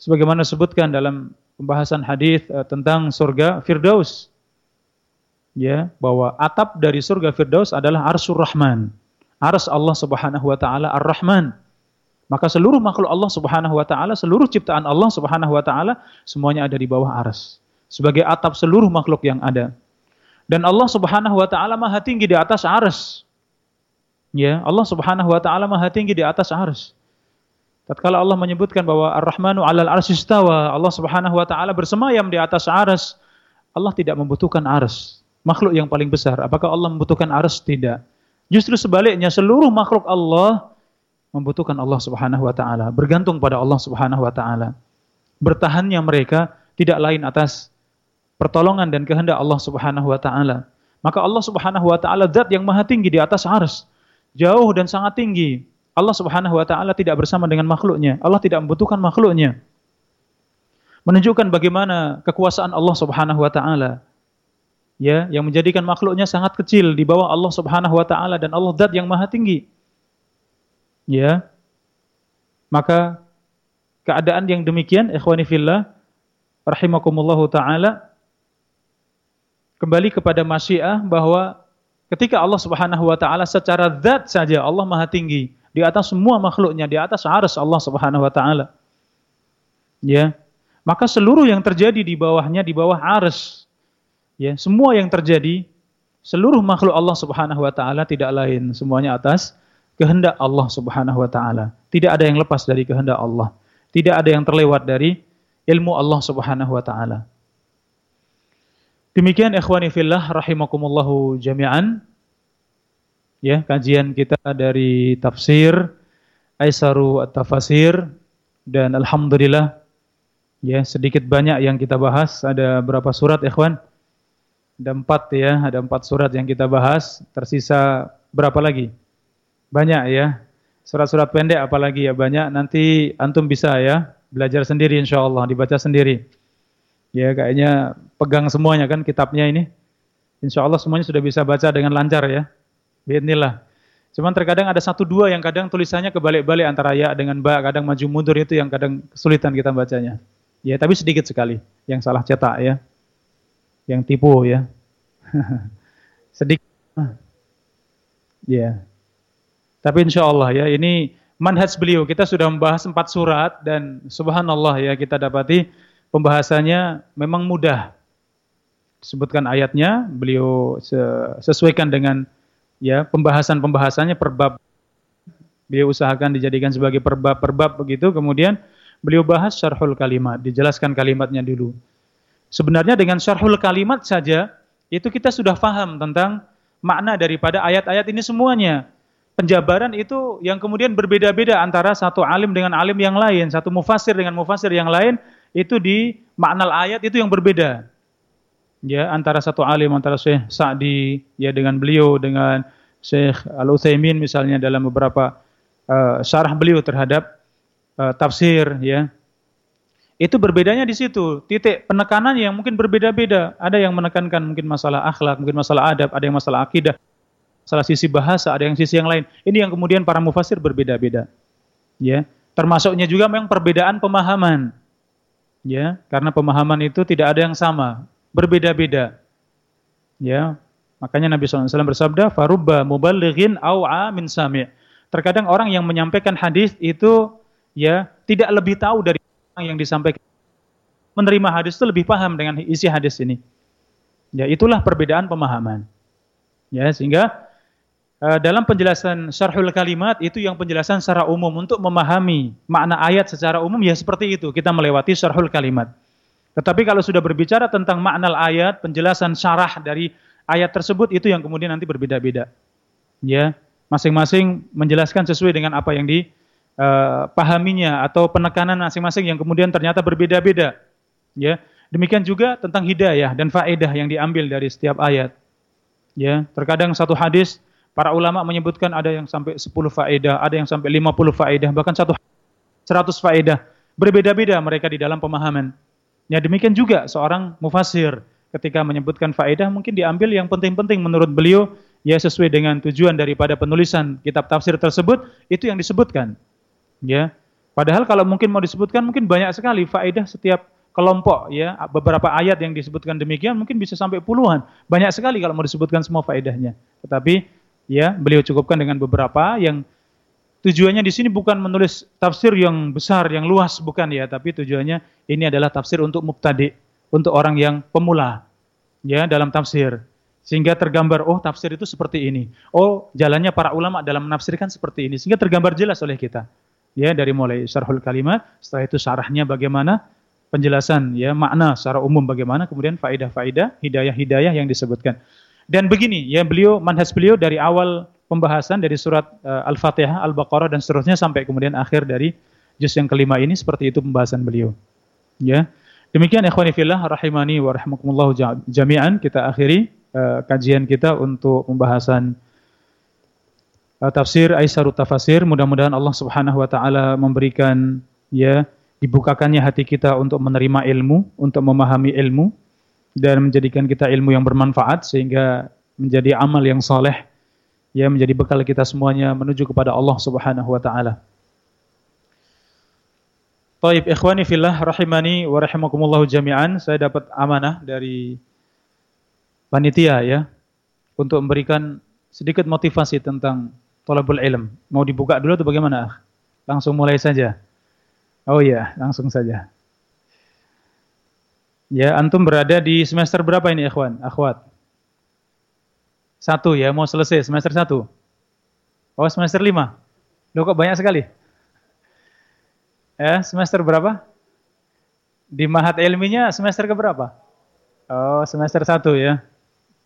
A: Sebagaimana disebutkan dalam pembahasan hadis uh, tentang surga Firdaus. Ya, bahwa atap dari surga Firdaus adalah Arsyur Rahman. Ars Allah Subhanahu wa taala Ar-Rahman. Maka seluruh makhluk Allah Subhanahu wa taala, seluruh ciptaan Allah Subhanahu wa taala semuanya ada di bawah ars sebagai atap seluruh makhluk yang ada. Dan Allah Subhanahu wa taala Maha tinggi di atas ars. Ya, Allah Subhanahu wa taala Maha tinggi di atas ars. Tatkala Allah menyebutkan bahwa Ar-Rahmanu 'alal arsyistawa, Allah Subhanahu wa taala bersemayam di atas arsy. Allah tidak membutuhkan arsy. makhluk yang paling besar. Apakah Allah membutuhkan ars? Tidak. Justru sebaliknya seluruh makhluk Allah membutuhkan Allah Subhanahu wa taala, bergantung pada Allah Subhanahu wa taala. Bertahannya mereka tidak lain atas pertolongan dan kehendak Allah Subhanahu wa taala. Maka Allah Subhanahu wa taala zat yang maha tinggi di atas ars, jauh dan sangat tinggi. Allah Subhanahu wa taala tidak bersama dengan makhluknya. Allah tidak membutuhkan makhluknya. Menunjukkan bagaimana kekuasaan Allah Subhanahu wa taala ya yang menjadikan makhluknya sangat kecil di bawah Allah Subhanahu wa taala dan Allah zat yang maha tinggi. Ya. Maka keadaan yang demikian ikhwani fillah rahimakumullahu taala kembali kepada masyiah bahwa ketika Allah Subhanahu wa taala secara zat saja Allah maha tinggi di atas semua makhluknya, di atas arsy Allah Subhanahu wa taala. Ya. Maka seluruh yang terjadi di bawahnya di bawah arsy Ya, semua yang terjadi seluruh makhluk Allah Subhanahu wa taala tidak lain semuanya atas kehendak Allah Subhanahu wa taala. Tidak ada yang lepas dari kehendak Allah. Tidak ada yang terlewat dari ilmu Allah Subhanahu wa taala. Demikian ikhwani fillah rahimakumullahu jami'an. Ya, kajian kita dari tafsir Aisaru At-Tafasir dan alhamdulillah ya sedikit banyak yang kita bahas. Ada berapa surat ikhwan? Ada empat ya, ada empat surat yang kita bahas. Tersisa berapa lagi? Banyak ya. Surat-surat pendek apalagi ya banyak. Nanti antum bisa ya belajar sendiri insya Allah, dibaca sendiri. Ya kayaknya pegang semuanya kan kitabnya ini. Insya Allah semuanya sudah bisa baca dengan lancar ya. Bismillah. Cuman terkadang ada satu dua yang kadang tulisannya kebalik-balik antara ya dengan ba, kadang maju mundur itu yang kadang kesulitan kita bacanya. Ya, tapi sedikit sekali yang salah cetak ya yang tipu ya. *laughs* Sedikit. Ya. Tapi insya Allah ya ini manhaj beliau. Kita sudah membahas empat surat dan subhanallah ya kita dapati pembahasannya memang mudah. Disebutkan ayatnya, beliau sesuaikan dengan ya pembahasan-pembahasannya per bab. Beliau usahakan dijadikan sebagai perbab perbab begitu. Kemudian beliau bahas syarhul kalimat, dijelaskan kalimatnya dulu. Sebenarnya dengan syarhul kalimat saja itu kita sudah paham tentang makna daripada ayat-ayat ini semuanya. Penjabaran itu yang kemudian berbeda-beda antara satu alim dengan alim yang lain, satu mufasir dengan mufasir yang lain, itu di makna ayat itu yang berbeda. Ya, antara satu alim antara Syekh Sa'di ya dengan beliau dengan Syekh Al-Utsaimin misalnya dalam beberapa uh, syarah beliau terhadap uh, tafsir ya itu berbedanya di situ. Titik penekanan yang mungkin berbeda-beda. Ada yang menekankan mungkin masalah akhlak, mungkin masalah adab, ada yang masalah akidah, masalah sisi bahasa, ada yang sisi yang lain. Ini yang kemudian para mufasir berbeda-beda. Ya, termasuknya juga memang perbedaan pemahaman. Ya, karena pemahaman itu tidak ada yang sama, berbeda-beda. Ya, makanya Nabi SAW bersabda, "Farubba muballighin au'a min sami'." Terkadang orang yang menyampaikan hadis itu ya tidak lebih tahu dari yang disampaikan menerima hadis itu lebih paham dengan isi hadis ini. Ya, itulah perbedaan pemahaman. Ya, sehingga uh, dalam penjelasan syarhul kalimat itu yang penjelasan secara umum untuk memahami makna ayat secara umum ya seperti itu, kita melewati syarhul kalimat. Tetapi kalau sudah berbicara tentang makna ayat, penjelasan syarah dari ayat tersebut itu yang kemudian nanti berbeda-beda. Ya, masing-masing menjelaskan sesuai dengan apa yang di uh, pahaminya atau penekanan masing-masing yang kemudian ternyata berbeda-beda. Ya, demikian juga tentang hidayah dan faedah yang diambil dari setiap ayat. Ya, terkadang satu hadis para ulama menyebutkan ada yang sampai 10 faedah, ada yang sampai 50 faedah, bahkan satu 100 faedah. Berbeda-beda mereka di dalam pemahaman. Ya, demikian juga seorang mufasir ketika menyebutkan faedah mungkin diambil yang penting-penting menurut beliau ya sesuai dengan tujuan daripada penulisan kitab tafsir tersebut itu yang disebutkan. Ya. Padahal kalau mungkin mau disebutkan mungkin banyak sekali faedah setiap kelompok ya. Beberapa ayat yang disebutkan demikian mungkin bisa sampai puluhan. Banyak sekali kalau mau disebutkan semua faedahnya. Tetapi ya beliau cukupkan dengan beberapa yang tujuannya di sini bukan menulis tafsir yang besar, yang luas bukan ya, tapi tujuannya ini adalah tafsir untuk mubtadi, untuk orang yang pemula ya dalam tafsir. Sehingga tergambar, oh tafsir itu seperti ini. Oh jalannya para ulama dalam menafsirkan seperti ini. Sehingga tergambar jelas oleh kita ya dari mulai syarhul kalimat, setelah itu syarahnya bagaimana, penjelasan ya makna secara umum bagaimana kemudian faidah-faidah hidayah-hidayah yang disebutkan. Dan begini ya beliau manhaj beliau dari awal pembahasan dari surat uh, Al-Fatihah, Al-Baqarah dan seterusnya sampai kemudian akhir dari juz yang kelima ini seperti itu pembahasan beliau. Ya. Demikian ikhwani fillah rahimani wa rahimakumullah jami'an kita akhiri uh, kajian kita untuk pembahasan uh, tafsir Aisyarut Tafasir. Mudah-mudahan Allah Subhanahu wa taala memberikan ya dibukakannya hati kita untuk menerima ilmu, untuk memahami ilmu dan menjadikan kita ilmu yang bermanfaat sehingga menjadi amal yang soleh ya menjadi bekal kita semuanya menuju kepada Allah Subhanahu wa taala. Taib ikhwani fillah rahimani wa rahimakumullah jami'an. Saya dapat amanah dari panitia ya untuk memberikan sedikit motivasi tentang tolabul ilm. Mau dibuka dulu atau bagaimana? Langsung mulai saja. Oh iya, langsung saja. Ya, antum berada di semester berapa ini, ikhwan? Akhwat. Satu ya, mau selesai semester satu. Oh, semester lima. Loh kok banyak sekali? Ya, semester berapa? Di Mahat Ilminya semester ke berapa? Oh, semester satu ya.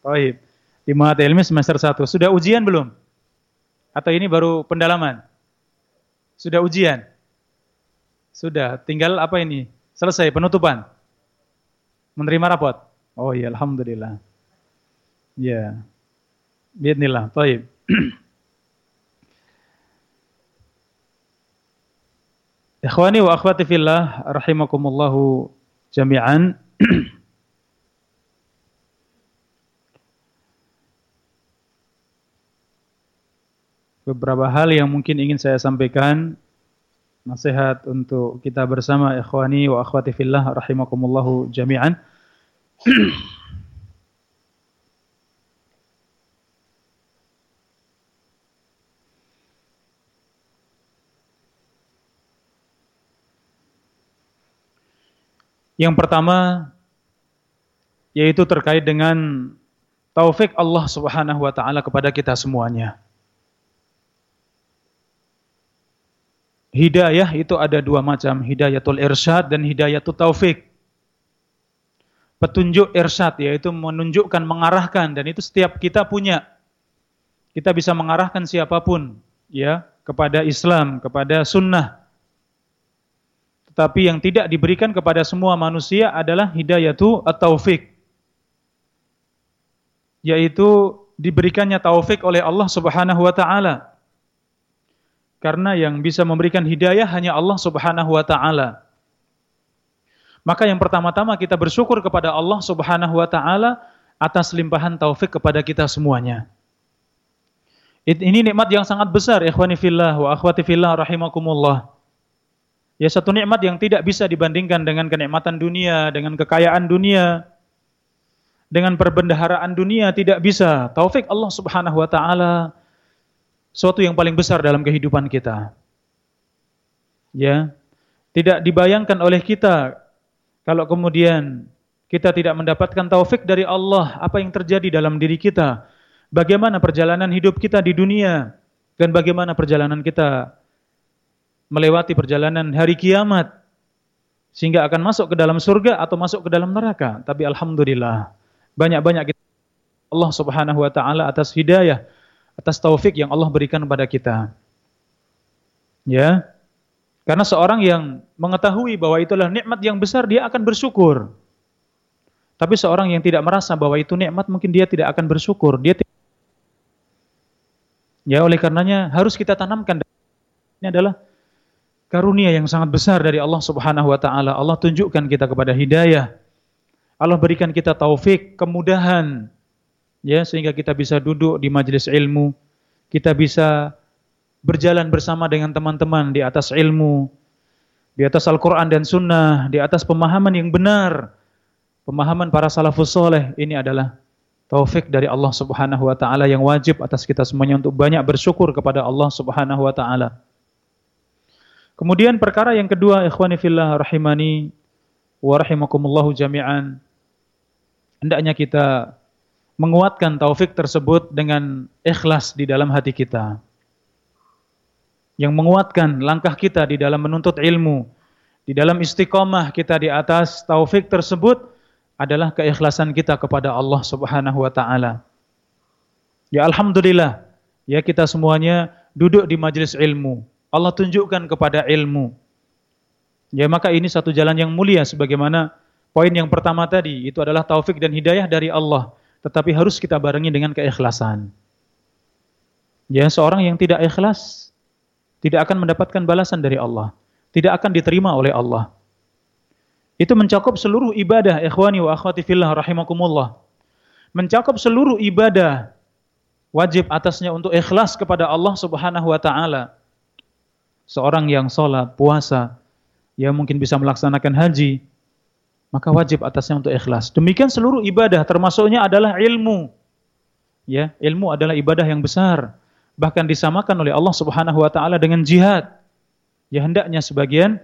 A: Baik. Di Mahat Ilmi semester satu. Sudah ujian belum? Atau ini baru pendalaman? Sudah ujian? Sudah, tinggal apa ini? Selesai penutupan. Menerima rapot. Oh iya, alhamdulillah. Ya. Bismillah. Baik. *clears throat* Ikhwani wa akhwati fillah rahimakumullahu jami'an. *clears throat* Beberapa hal yang mungkin ingin saya sampaikan nasihat untuk kita bersama ikhwani wa akhwati fillah rahimakumullahu jami'an. *clears throat* Yang pertama yaitu terkait dengan taufik Allah Subhanahu wa taala kepada kita semuanya. Hidayah itu ada dua macam, hidayatul irsyad dan hidayatul taufik. Petunjuk irsyad yaitu menunjukkan, mengarahkan dan itu setiap kita punya. Kita bisa mengarahkan siapa pun ya kepada Islam, kepada sunnah. Tetapi yang tidak diberikan kepada semua manusia adalah hidayatul taufik. Yaitu diberikannya taufik oleh Allah Subhanahu wa taala karena yang bisa memberikan hidayah hanya Allah Subhanahu wa taala. Maka yang pertama-tama kita bersyukur kepada Allah Subhanahu wa taala atas limpahan taufik kepada kita semuanya. Ini nikmat yang sangat besar ikhwani fillah wa akhwati fillah rahimakumullah. Ya satu nikmat yang tidak bisa dibandingkan dengan kenikmatan dunia, dengan kekayaan dunia, dengan perbendaharaan dunia tidak bisa. Taufik Allah Subhanahu wa taala suatu yang paling besar dalam kehidupan kita. Ya. Tidak dibayangkan oleh kita kalau kemudian kita tidak mendapatkan taufik dari Allah, apa yang terjadi dalam diri kita? Bagaimana perjalanan hidup kita di dunia dan bagaimana perjalanan kita melewati perjalanan hari kiamat sehingga akan masuk ke dalam surga atau masuk ke dalam neraka. Tapi alhamdulillah banyak-banyak kita Allah Subhanahu wa taala atas hidayah atas taufik yang Allah berikan kepada kita. Ya. Karena seorang yang mengetahui bahwa itulah nikmat yang besar, dia akan bersyukur. Tapi seorang yang tidak merasa bahwa itu nikmat, mungkin dia tidak akan bersyukur. Dia Ya, oleh karenanya harus kita tanamkan ini adalah karunia yang sangat besar dari Allah Subhanahu wa taala. Allah tunjukkan kita kepada hidayah. Allah berikan kita taufik, kemudahan ya sehingga kita bisa duduk di majelis ilmu, kita bisa berjalan bersama dengan teman-teman di atas ilmu, di atas Al-Quran dan Sunnah, di atas pemahaman yang benar, pemahaman para salafus soleh, ini adalah taufik dari Allah subhanahu wa ta'ala yang wajib atas kita semuanya untuk banyak bersyukur kepada Allah subhanahu wa ta'ala. Kemudian perkara yang kedua, ikhwani fillah rahimani wa rahimakumullahu jami'an, hendaknya kita menguatkan taufik tersebut dengan ikhlas di dalam hati kita. Yang menguatkan langkah kita di dalam menuntut ilmu di dalam istiqomah kita di atas taufik tersebut adalah keikhlasan kita kepada Allah Subhanahu wa taala. Ya alhamdulillah, ya kita semuanya duduk di majelis ilmu. Allah tunjukkan kepada ilmu. Ya maka ini satu jalan yang mulia sebagaimana poin yang pertama tadi itu adalah taufik dan hidayah dari Allah, tetapi harus kita barengi dengan keikhlasan. Ya seorang yang tidak ikhlas tidak akan mendapatkan balasan dari Allah, tidak akan diterima oleh Allah. Itu mencakup seluruh ibadah, ikhwani wa akhwati fillah rahimakumullah. Mencakup seluruh ibadah wajib atasnya untuk ikhlas kepada Allah Subhanahu wa taala. Seorang yang sholat, puasa, yang mungkin bisa melaksanakan haji, maka wajib atasnya untuk ikhlas. Demikian seluruh ibadah termasuknya adalah ilmu. Ya, ilmu adalah ibadah yang besar, bahkan disamakan oleh Allah Subhanahu wa taala dengan jihad. Ya hendaknya sebagian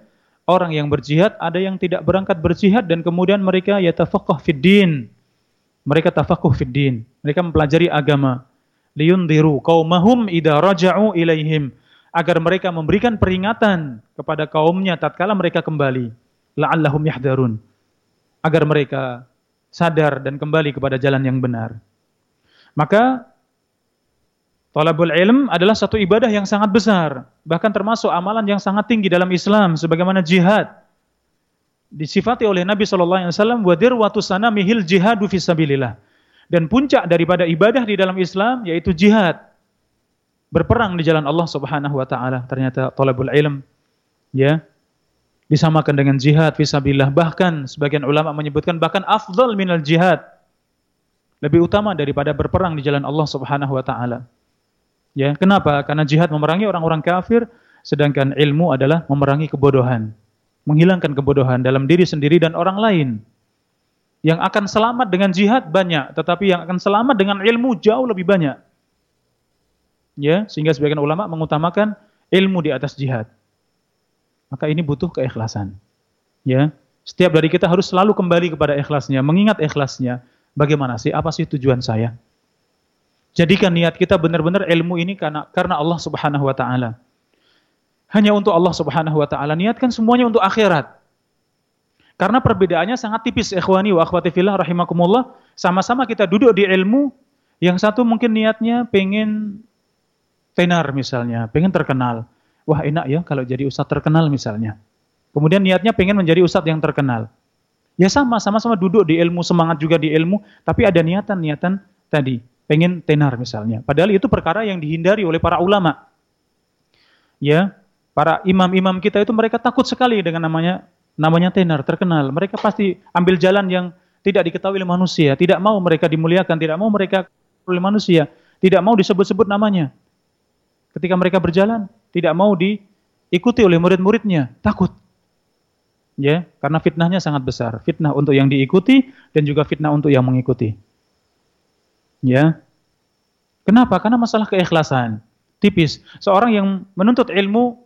A: orang yang berjihad, ada yang tidak berangkat berjihad dan kemudian mereka yatafaqah fid din. Mereka tafakuh fid din. Mereka mempelajari agama. Liyundiru qaumahum idza raja'u ilaihim agar mereka memberikan peringatan kepada kaumnya tatkala mereka kembali. La'allahum yahdharun. Agar mereka sadar dan kembali kepada jalan yang benar. Maka Talabul ilm adalah satu ibadah yang sangat besar, bahkan termasuk amalan yang sangat tinggi dalam Islam sebagaimana jihad. Disifati oleh Nabi sallallahu alaihi wasallam wa dirwatu sanamihil jihadu fisabilillah. Dan puncak daripada ibadah di dalam Islam yaitu jihad. Berperang di jalan Allah Subhanahu wa taala. Ternyata talabul ilm ya disamakan dengan jihad fisabilillah. Bahkan sebagian ulama menyebutkan bahkan afdal minal jihad. Lebih utama daripada berperang di jalan Allah Subhanahu wa taala. Ya, kenapa? Karena jihad memerangi orang-orang kafir, sedangkan ilmu adalah memerangi kebodohan, menghilangkan kebodohan dalam diri sendiri dan orang lain. Yang akan selamat dengan jihad banyak, tetapi yang akan selamat dengan ilmu jauh lebih banyak. Ya, sehingga sebagian ulama mengutamakan ilmu di atas jihad. Maka ini butuh keikhlasan. Ya, setiap dari kita harus selalu kembali kepada ikhlasnya, mengingat ikhlasnya. Bagaimana sih? Apa sih tujuan saya? Jadikan niat kita benar-benar ilmu ini karena karena Allah Subhanahu wa taala. Hanya untuk Allah Subhanahu wa taala. Niatkan semuanya untuk akhirat. Karena perbedaannya sangat tipis ikhwani wa akhwati fillah rahimakumullah. Sama-sama kita duduk di ilmu, yang satu mungkin niatnya pengen tenar misalnya, pengen terkenal. Wah enak ya kalau jadi ustadz terkenal misalnya. Kemudian niatnya pengen menjadi ustadz yang terkenal. Ya sama, sama-sama duduk di ilmu, semangat juga di ilmu, tapi ada niatan-niatan tadi pengen tenar misalnya. Padahal itu perkara yang dihindari oleh para ulama. Ya, para imam-imam kita itu mereka takut sekali dengan namanya namanya tenar, terkenal. Mereka pasti ambil jalan yang tidak diketahui oleh manusia, tidak mau mereka dimuliakan, tidak mau mereka oleh manusia, tidak mau disebut-sebut namanya. Ketika mereka berjalan, tidak mau diikuti oleh murid-muridnya, takut. Ya, karena fitnahnya sangat besar. Fitnah untuk yang diikuti dan juga fitnah untuk yang mengikuti. Ya. Kenapa? Karena masalah keikhlasan. Tipis. Seorang yang menuntut ilmu,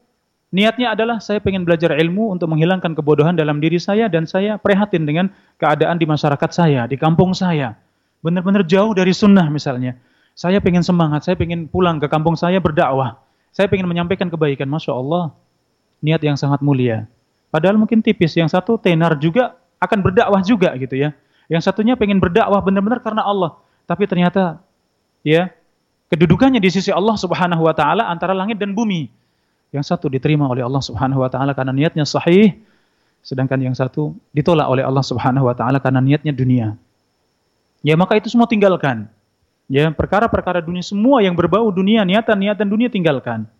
A: niatnya adalah saya pengen belajar ilmu untuk menghilangkan kebodohan dalam diri saya dan saya prihatin dengan keadaan di masyarakat saya, di kampung saya. Benar-benar jauh dari sunnah misalnya. Saya pengen semangat, saya pengen pulang ke kampung saya berdakwah. Saya pengen menyampaikan kebaikan. Masya Allah, niat yang sangat mulia. Padahal mungkin tipis. Yang satu tenar juga akan berdakwah juga gitu ya. Yang satunya pengen berdakwah benar-benar karena Allah tapi ternyata ya kedudukannya di sisi Allah Subhanahu wa taala antara langit dan bumi. Yang satu diterima oleh Allah Subhanahu wa taala karena niatnya sahih, sedangkan yang satu ditolak oleh Allah Subhanahu wa taala karena niatnya dunia. Ya maka itu semua tinggalkan. Ya, perkara-perkara dunia semua yang berbau dunia, niatan-niatan dunia tinggalkan.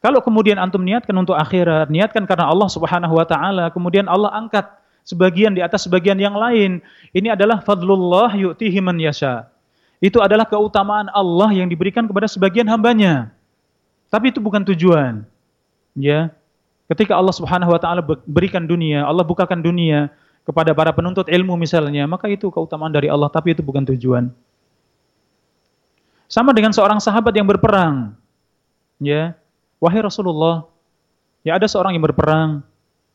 A: Kalau kemudian antum niatkan untuk akhirat, niatkan karena Allah Subhanahu wa taala, kemudian Allah angkat sebagian di atas sebagian yang lain. Ini adalah fadlullah yu'tihi man yasha. Itu adalah keutamaan Allah yang diberikan kepada sebagian hambanya. Tapi itu bukan tujuan. Ya. Ketika Allah Subhanahu wa taala berikan dunia, Allah bukakan dunia kepada para penuntut ilmu misalnya, maka itu keutamaan dari Allah, tapi itu bukan tujuan. Sama dengan seorang sahabat yang berperang. Ya. Wahai Rasulullah, ya ada seorang yang berperang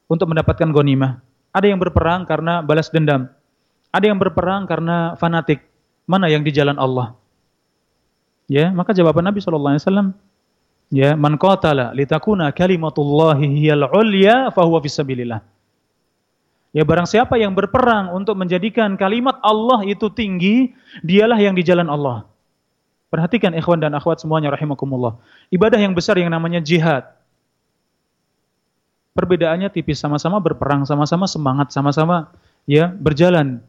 A: untuk mendapatkan gonimah. Ada yang berperang karena balas dendam. Ada yang berperang karena fanatik. Mana yang di jalan Allah? Ya, maka jawaban Nabi sallallahu alaihi wasallam, Ya, man qatala litakuna kalimatullahi hiyal ulya fahuwa fisabilillah. Ya barang siapa yang berperang untuk menjadikan kalimat Allah itu tinggi, dialah yang di jalan Allah. Perhatikan ikhwan dan akhwat semuanya rahimakumullah. Ibadah yang besar yang namanya jihad. Perbedaannya tipis, sama-sama berperang, sama-sama semangat, sama-sama ya berjalan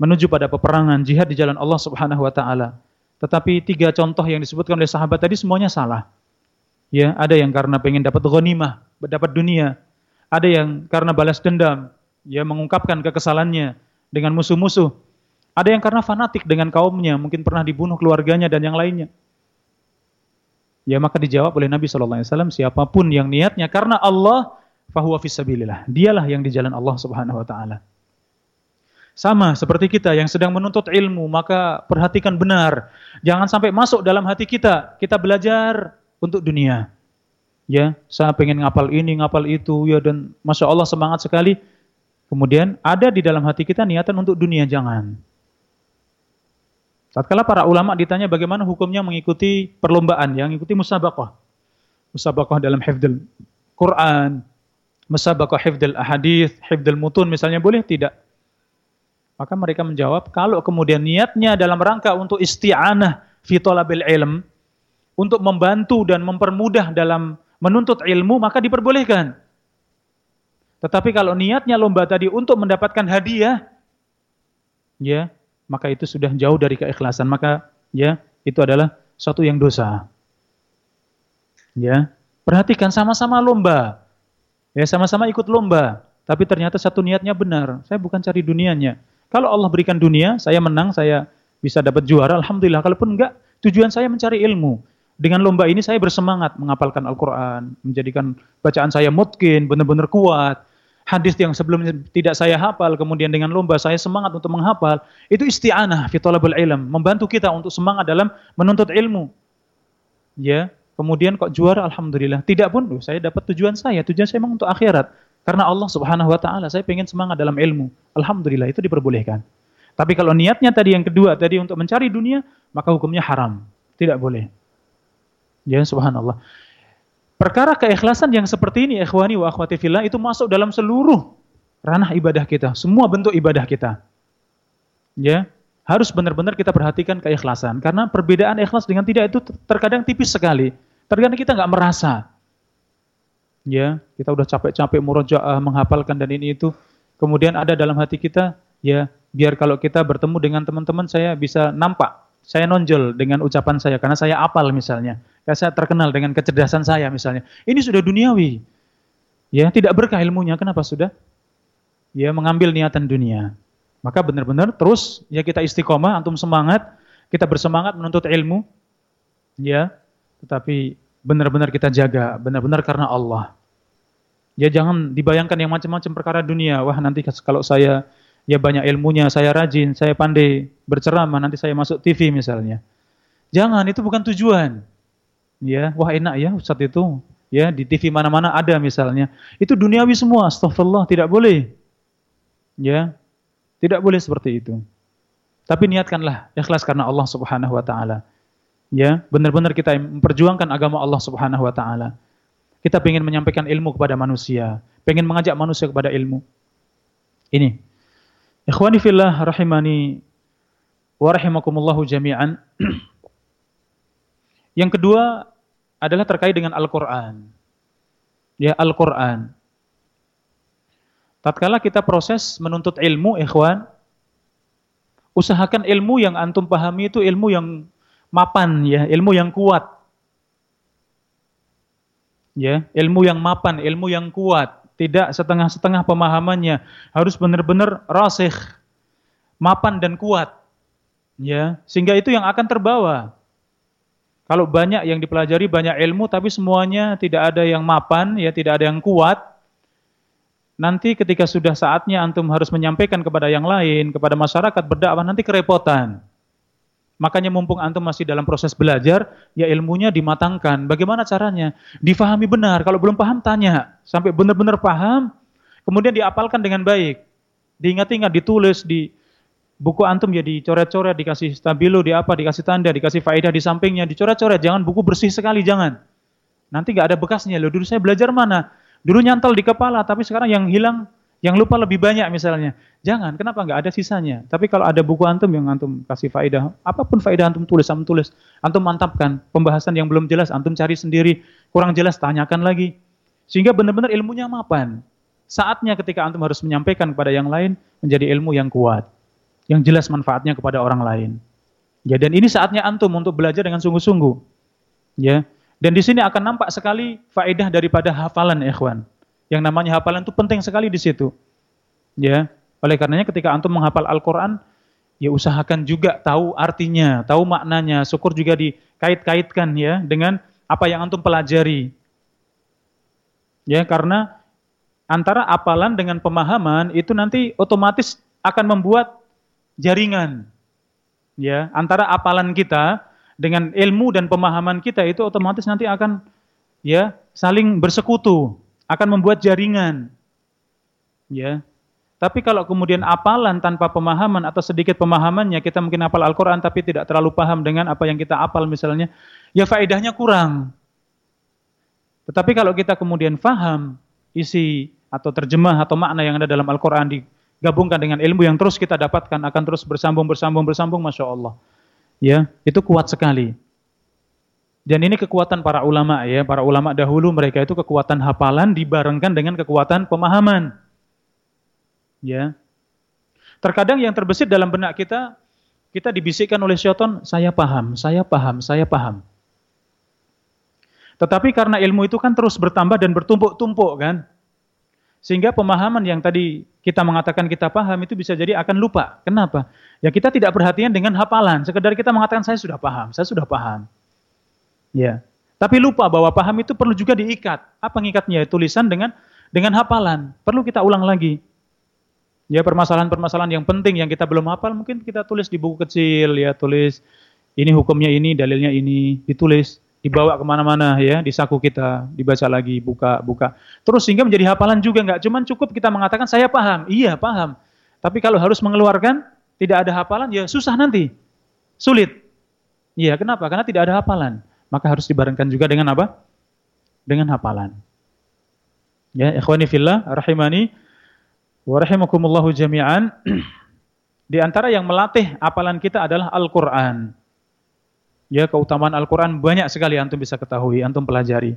A: menuju pada peperangan jihad di jalan Allah Subhanahu wa taala. Tetapi tiga contoh yang disebutkan oleh sahabat tadi semuanya salah. Ya, ada yang karena pengen dapat ghanimah, dapat dunia. Ada yang karena balas dendam, ya mengungkapkan kekesalannya dengan musuh-musuh. Ada yang karena fanatik dengan kaumnya, mungkin pernah dibunuh keluarganya dan yang lainnya. Ya maka dijawab oleh Nabi sallallahu alaihi wasallam, siapa pun yang niatnya karena Allah, fahuwa fisabilillah. Dialah yang di jalan Allah Subhanahu wa taala. Sama seperti kita yang sedang menuntut ilmu, maka perhatikan benar. Jangan sampai masuk dalam hati kita. Kita belajar untuk dunia. Ya, saya pengen ngapal ini, ngapal itu, ya dan masya Allah semangat sekali. Kemudian ada di dalam hati kita niatan untuk dunia, jangan. Tatkala para ulama ditanya bagaimana hukumnya mengikuti perlombaan, yang mengikuti musabaqah. Musabaqah dalam hifdzul Quran, musabaqah hifdzul ahadith, hifdzul mutun misalnya boleh tidak? Maka mereka menjawab, kalau kemudian niatnya dalam rangka untuk isti'anah fi talabil ilm, untuk membantu dan mempermudah dalam menuntut ilmu, maka diperbolehkan. Tetapi kalau niatnya lomba tadi untuk mendapatkan hadiah, ya, maka itu sudah jauh dari keikhlasan. Maka ya, itu adalah suatu yang dosa. Ya, perhatikan sama-sama lomba. Ya, sama-sama ikut lomba, tapi ternyata satu niatnya benar. Saya bukan cari dunianya. Kalau Allah berikan dunia, saya menang, saya bisa dapat juara, alhamdulillah. Kalaupun enggak, tujuan saya mencari ilmu. Dengan lomba ini saya bersemangat mengapalkan Al-Quran, menjadikan bacaan saya mungkin benar-benar kuat. Hadis yang sebelumnya tidak saya hafal, kemudian dengan lomba saya semangat untuk menghafal. Itu isti'anah fitolabul ilm, membantu kita untuk semangat dalam menuntut ilmu. Ya, kemudian kok juara alhamdulillah. Tidak pun loh, saya dapat tujuan saya, tujuan saya memang untuk akhirat. Karena Allah Subhanahu wa taala, saya ingin semangat dalam ilmu. Alhamdulillah itu diperbolehkan. Tapi kalau niatnya tadi yang kedua tadi untuk mencari dunia, maka hukumnya haram. Tidak boleh. Ya subhanallah. Perkara keikhlasan yang seperti ini ikhwani wa akhwati fillah itu masuk dalam seluruh ranah ibadah kita, semua bentuk ibadah kita. Ya, harus benar-benar kita perhatikan keikhlasan karena perbedaan ikhlas dengan tidak itu terkadang tipis sekali. Terkadang kita nggak merasa. Ya, kita udah capek-capek murojaah menghafalkan dan ini itu. Kemudian ada dalam hati kita, ya, biar kalau kita bertemu dengan teman-teman saya bisa nampak saya nonjol dengan ucapan saya karena saya apal misalnya. Karena saya terkenal dengan kecerdasan saya misalnya. Ini sudah duniawi. Ya, tidak berkah ilmunya. Kenapa sudah? Ya, mengambil niatan dunia. Maka benar-benar terus ya kita istiqomah, antum semangat, kita bersemangat menuntut ilmu. Ya, tetapi benar-benar kita jaga, benar-benar karena Allah. Ya jangan dibayangkan yang macam-macam perkara dunia. Wah, nanti kalau saya ya banyak ilmunya, saya rajin, saya pandai berceramah, nanti saya masuk TV misalnya. Jangan, itu bukan tujuan. Ya, wah enak ya Ustaz itu. Ya, di TV mana-mana ada misalnya. Itu duniawi semua, astagfirullah, tidak boleh. Ya. Tidak boleh seperti itu. Tapi niatkanlah ikhlas karena Allah Subhanahu wa taala. Ya, benar-benar kita memperjuangkan agama Allah Subhanahu wa taala. Kita ingin menyampaikan ilmu kepada manusia, pengen mengajak manusia kepada ilmu. Ini Ikhwani fillah rahimani wa rahimakumullahu jami'an. *clears throat* Yang kedua adalah terkait dengan Al-Qur'an. Ya, Al-Qur'an. Tatkala kita proses menuntut ilmu, ikhwan, usahakan ilmu yang antum pahami itu ilmu yang mapan ya, ilmu yang kuat. Ya, ilmu yang mapan, ilmu yang kuat tidak setengah-setengah pemahamannya, harus benar-benar rasikh, mapan dan kuat. Ya, sehingga itu yang akan terbawa. Kalau banyak yang dipelajari, banyak ilmu tapi semuanya tidak ada yang mapan, ya tidak ada yang kuat, nanti ketika sudah saatnya antum harus menyampaikan kepada yang lain, kepada masyarakat berdakwah nanti kerepotan. Makanya mumpung antum masih dalam proses belajar, ya ilmunya dimatangkan. Bagaimana caranya? Difahami benar. Kalau belum paham tanya sampai benar-benar paham, kemudian diapalkan dengan baik. Diingat-ingat, ditulis di buku antum ya dicoret-coret, dikasih stabilo, di apa, dikasih tanda, dikasih faedah di sampingnya, dicoret-coret. Jangan buku bersih sekali, jangan. Nanti nggak ada bekasnya. Loh, dulu saya belajar mana? Dulu nyantol di kepala, tapi sekarang yang hilang, yang lupa lebih banyak misalnya. Jangan, kenapa nggak ada sisanya? Tapi kalau ada buku antum yang antum kasih faedah, apa pun faedah antum tulis, antum tulis, antum mantapkan. Pembahasan yang belum jelas, antum cari sendiri. Kurang jelas, tanyakan lagi. Sehingga benar-benar ilmunya mapan. Saatnya ketika antum harus menyampaikan kepada yang lain, menjadi ilmu yang kuat. Yang jelas manfaatnya kepada orang lain. Ya, dan ini saatnya antum untuk belajar dengan sungguh-sungguh. Ya, dan di sini akan nampak sekali faedah daripada hafalan ikhwan. Yang namanya hafalan itu penting sekali di situ. Ya. Oleh karenanya ketika antum menghafal Al-Qur'an, ya usahakan juga tahu artinya, tahu maknanya. Syukur juga dikait-kaitkan ya dengan apa yang antum pelajari. Ya, karena antara hafalan dengan pemahaman itu nanti otomatis akan membuat jaringan. Ya, antara hafalan kita dengan ilmu dan pemahaman kita itu otomatis nanti akan ya saling bersekutu, akan membuat jaringan. Ya. Tapi kalau kemudian apalan tanpa pemahaman atau sedikit pemahamannya, kita mungkin hafal Al-Qur'an tapi tidak terlalu paham dengan apa yang kita apal misalnya, ya faedahnya kurang. Tetapi kalau kita kemudian faham isi atau terjemah atau makna yang ada dalam Al-Qur'an digabungkan dengan ilmu yang terus kita dapatkan akan terus bersambung bersambung bersambung Masya Allah ya itu kuat sekali. Dan ini kekuatan para ulama ya, para ulama dahulu mereka itu kekuatan hafalan dibarengkan dengan kekuatan pemahaman. Ya. Terkadang yang terbesit dalam benak kita, kita dibisikkan oleh syaitan, saya paham, saya paham, saya paham. Tetapi karena ilmu itu kan terus bertambah dan bertumpuk-tumpuk kan. Sehingga pemahaman yang tadi kita mengatakan kita paham itu bisa jadi akan lupa. Kenapa? Ya kita tidak perhatian dengan hafalan. Sekedar kita mengatakan saya sudah paham, saya sudah paham. Ya. Tapi lupa bahwa paham itu perlu juga diikat. Apa ngikatnya? Tulisan dengan dengan hafalan. Perlu kita ulang lagi. Ya permasalahan-permasalahan yang penting yang kita belum hafal mungkin kita tulis di buku kecil ya tulis ini hukumnya ini, dalilnya ini, ditulis dibawa ke mana-mana ya di saku kita dibaca lagi buka buka. Terus sehingga menjadi hafalan juga nggak? Cuman cukup kita mengatakan saya paham. Iya paham. Tapi kalau harus mengeluarkan tidak ada hafalan ya susah nanti. Sulit. Iya kenapa? Karena tidak ada hafalan. Maka harus dibarengkan juga dengan apa? Dengan hafalan. Ya ikhwani fillah rahimani wa rahimakumullahu jami'an. *clears throat* Di antara yang melatih hafalan kita adalah Al-Qur'an Ya, keutamaan Al-Qur'an banyak sekali antum bisa ketahui, antum pelajari.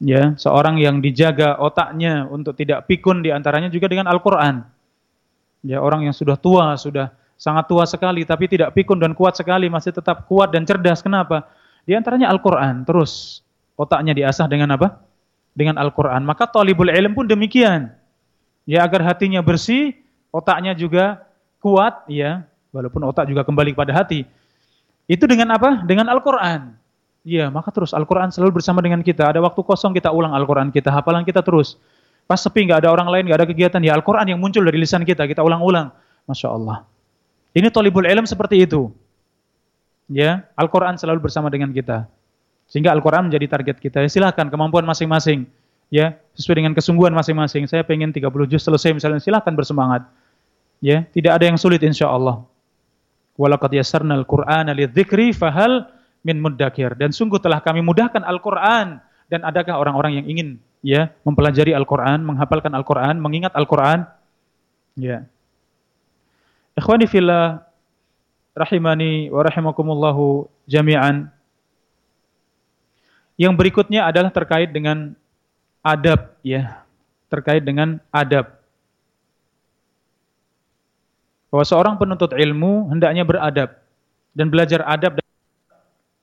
A: Ya, seorang yang dijaga otaknya untuk tidak pikun di antaranya juga dengan Al-Qur'an. Ya, orang yang sudah tua, sudah sangat tua sekali tapi tidak pikun dan kuat sekali, masih tetap kuat dan cerdas. Kenapa? Di antaranya Al-Qur'an. Terus otaknya diasah dengan apa? Dengan Al-Qur'an. Maka talibul ilm pun demikian. Ya, agar hatinya bersih, otaknya juga kuat, ya. Walaupun otak juga kembali pada hati itu dengan apa? Dengan Al-Quran. Iya, maka terus Al-Quran selalu bersama dengan kita. Ada waktu kosong kita ulang Al-Quran kita, hafalan kita terus. Pas sepi, nggak ada orang lain, nggak ada kegiatan, ya Al-Quran yang muncul dari lisan kita, kita ulang-ulang. Masya Allah. Ini tolibul ilm seperti itu. Ya, Al-Quran selalu bersama dengan kita. Sehingga Al-Quran menjadi target kita. Ya, silakan kemampuan masing-masing. Ya, sesuai dengan kesungguhan masing-masing. Saya pengen 30 juz selesai misalnya, silakan bersemangat. Ya, tidak ada yang sulit insya Allah. Walaqad yassarnal Qur'ana lidzikri fahal min muddakir. Dan sungguh telah kami mudahkan Al-Qur'an dan adakah orang-orang yang ingin ya mempelajari Al-Qur'an, menghafalkan Al-Qur'an, mengingat Al-Qur'an? Ya. Ikhwani fillah rahimani wa rahimakumullahu jami'an. Yang berikutnya adalah terkait dengan adab ya, terkait dengan adab bahwa seorang penuntut ilmu hendaknya beradab dan belajar adab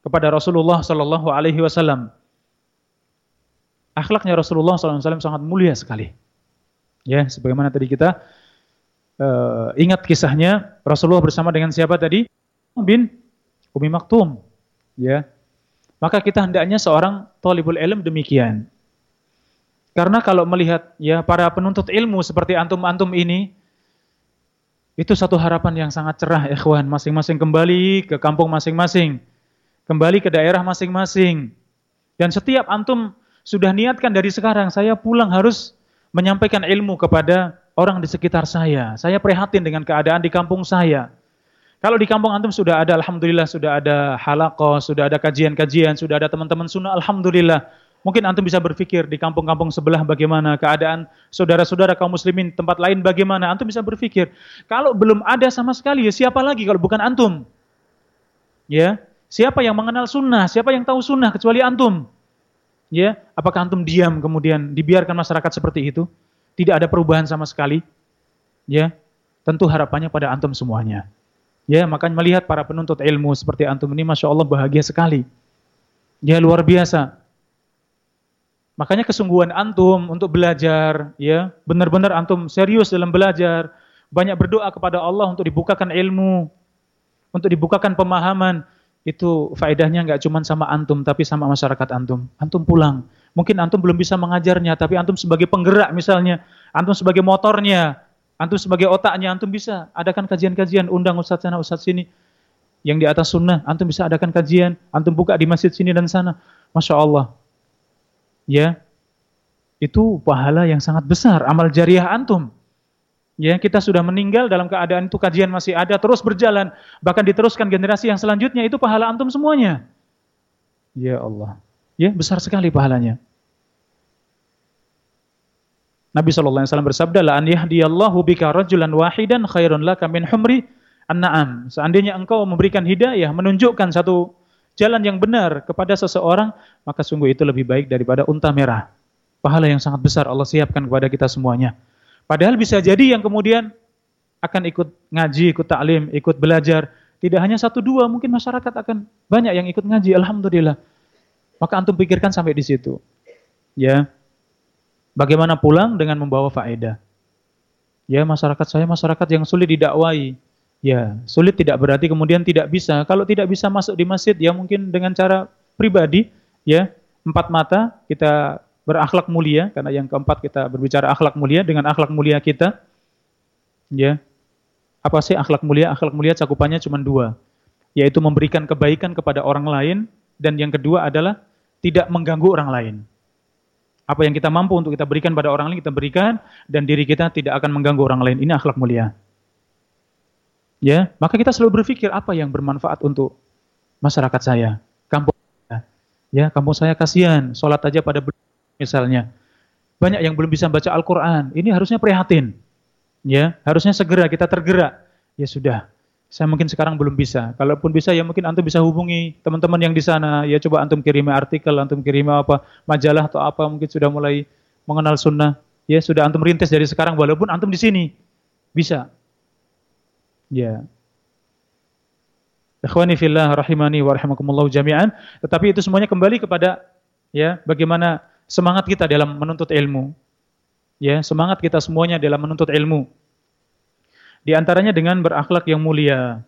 A: kepada Rasulullah sallallahu alaihi wasallam. Akhlaknya Rasulullah wasallam sangat mulia sekali. Ya, sebagaimana tadi kita uh, ingat kisahnya Rasulullah bersama dengan siapa tadi? Bin Umi Maktum. Ya. Maka kita hendaknya seorang talibul ilm demikian. Karena kalau melihat ya para penuntut ilmu seperti antum-antum ini itu satu harapan yang sangat cerah, ikhwan. Masing-masing kembali ke kampung masing-masing. Kembali ke daerah masing-masing. Dan setiap antum sudah niatkan dari sekarang, saya pulang harus menyampaikan ilmu kepada orang di sekitar saya. Saya prihatin dengan keadaan di kampung saya. Kalau di kampung antum sudah ada, alhamdulillah sudah ada halakoh, sudah ada kajian-kajian, sudah ada teman-teman sunnah, alhamdulillah. Mungkin antum bisa berpikir di kampung-kampung sebelah bagaimana keadaan saudara-saudara kaum muslimin tempat lain bagaimana. Antum bisa berpikir. Kalau belum ada sama sekali ya siapa lagi kalau bukan antum? Ya, siapa yang mengenal sunnah? Siapa yang tahu sunnah kecuali antum? Ya, apakah antum diam kemudian dibiarkan masyarakat seperti itu? Tidak ada perubahan sama sekali? Ya, tentu harapannya pada antum semuanya. Ya, makanya melihat para penuntut ilmu seperti antum ini Masya Allah bahagia sekali. Ya, luar biasa. Makanya kesungguhan antum untuk belajar, ya, benar-benar antum serius dalam belajar, banyak berdoa kepada Allah untuk dibukakan ilmu, untuk dibukakan pemahaman, itu faedahnya nggak cuma sama antum, tapi sama masyarakat antum. Antum pulang, mungkin antum belum bisa mengajarnya, tapi antum sebagai penggerak misalnya, antum sebagai motornya, Antum sebagai otaknya, antum bisa adakan kajian-kajian, undang ustaz sana, ustaz sini. Yang di atas sunnah, antum bisa adakan kajian, antum buka di masjid sini dan sana. Masya Allah. Ya, itu pahala yang sangat besar, amal jariah antum. Ya, kita sudah meninggal dalam keadaan itu kajian masih ada, terus berjalan, bahkan diteruskan generasi yang selanjutnya, itu pahala antum semuanya. Ya Allah. Ya, besar sekali pahalanya. Nabi SAW bersabda, La an yahdiyallahu bika rajulan wahidan khairun laka min humri an-na'am. Seandainya engkau memberikan hidayah, menunjukkan satu jalan yang benar kepada seseorang, maka sungguh itu lebih baik daripada unta merah. Pahala yang sangat besar Allah siapkan kepada kita semuanya. Padahal bisa jadi yang kemudian akan ikut ngaji, ikut taklim, ikut belajar. Tidak hanya satu dua, mungkin masyarakat akan banyak yang ikut ngaji. Alhamdulillah. Maka antum pikirkan sampai di situ. Ya, Bagaimana pulang dengan membawa faedah? Ya, masyarakat saya masyarakat yang sulit didakwai. Ya, sulit tidak berarti kemudian tidak bisa. Kalau tidak bisa masuk di masjid, ya mungkin dengan cara pribadi, ya, empat mata kita berakhlak mulia, karena yang keempat kita berbicara akhlak mulia dengan akhlak mulia kita. Ya, apa sih akhlak mulia? Akhlak mulia cakupannya cuma dua, yaitu memberikan kebaikan kepada orang lain, dan yang kedua adalah tidak mengganggu orang lain. Apa yang kita mampu untuk kita berikan pada orang lain kita berikan dan diri kita tidak akan mengganggu orang lain. Ini akhlak mulia. Ya, maka kita selalu berpikir apa yang bermanfaat untuk masyarakat saya, kampung saya. Ya, kampung saya kasihan, sholat aja pada misalnya. Banyak yang belum bisa baca Al-Qur'an. Ini harusnya prihatin. Ya, harusnya segera kita tergerak. Ya sudah, saya mungkin sekarang belum bisa. Kalaupun bisa ya mungkin antum bisa hubungi teman-teman yang di sana. Ya coba antum kirimi artikel, antum kirimi apa majalah atau apa mungkin sudah mulai mengenal sunnah. Ya sudah antum rintis dari sekarang walaupun antum di sini bisa. Ya. Ikhwani fillah rahimani wa rahimakumullah jami'an. Tetapi itu semuanya kembali kepada ya bagaimana semangat kita dalam menuntut ilmu. Ya, semangat kita semuanya dalam menuntut ilmu. Di antaranya dengan berakhlak yang mulia.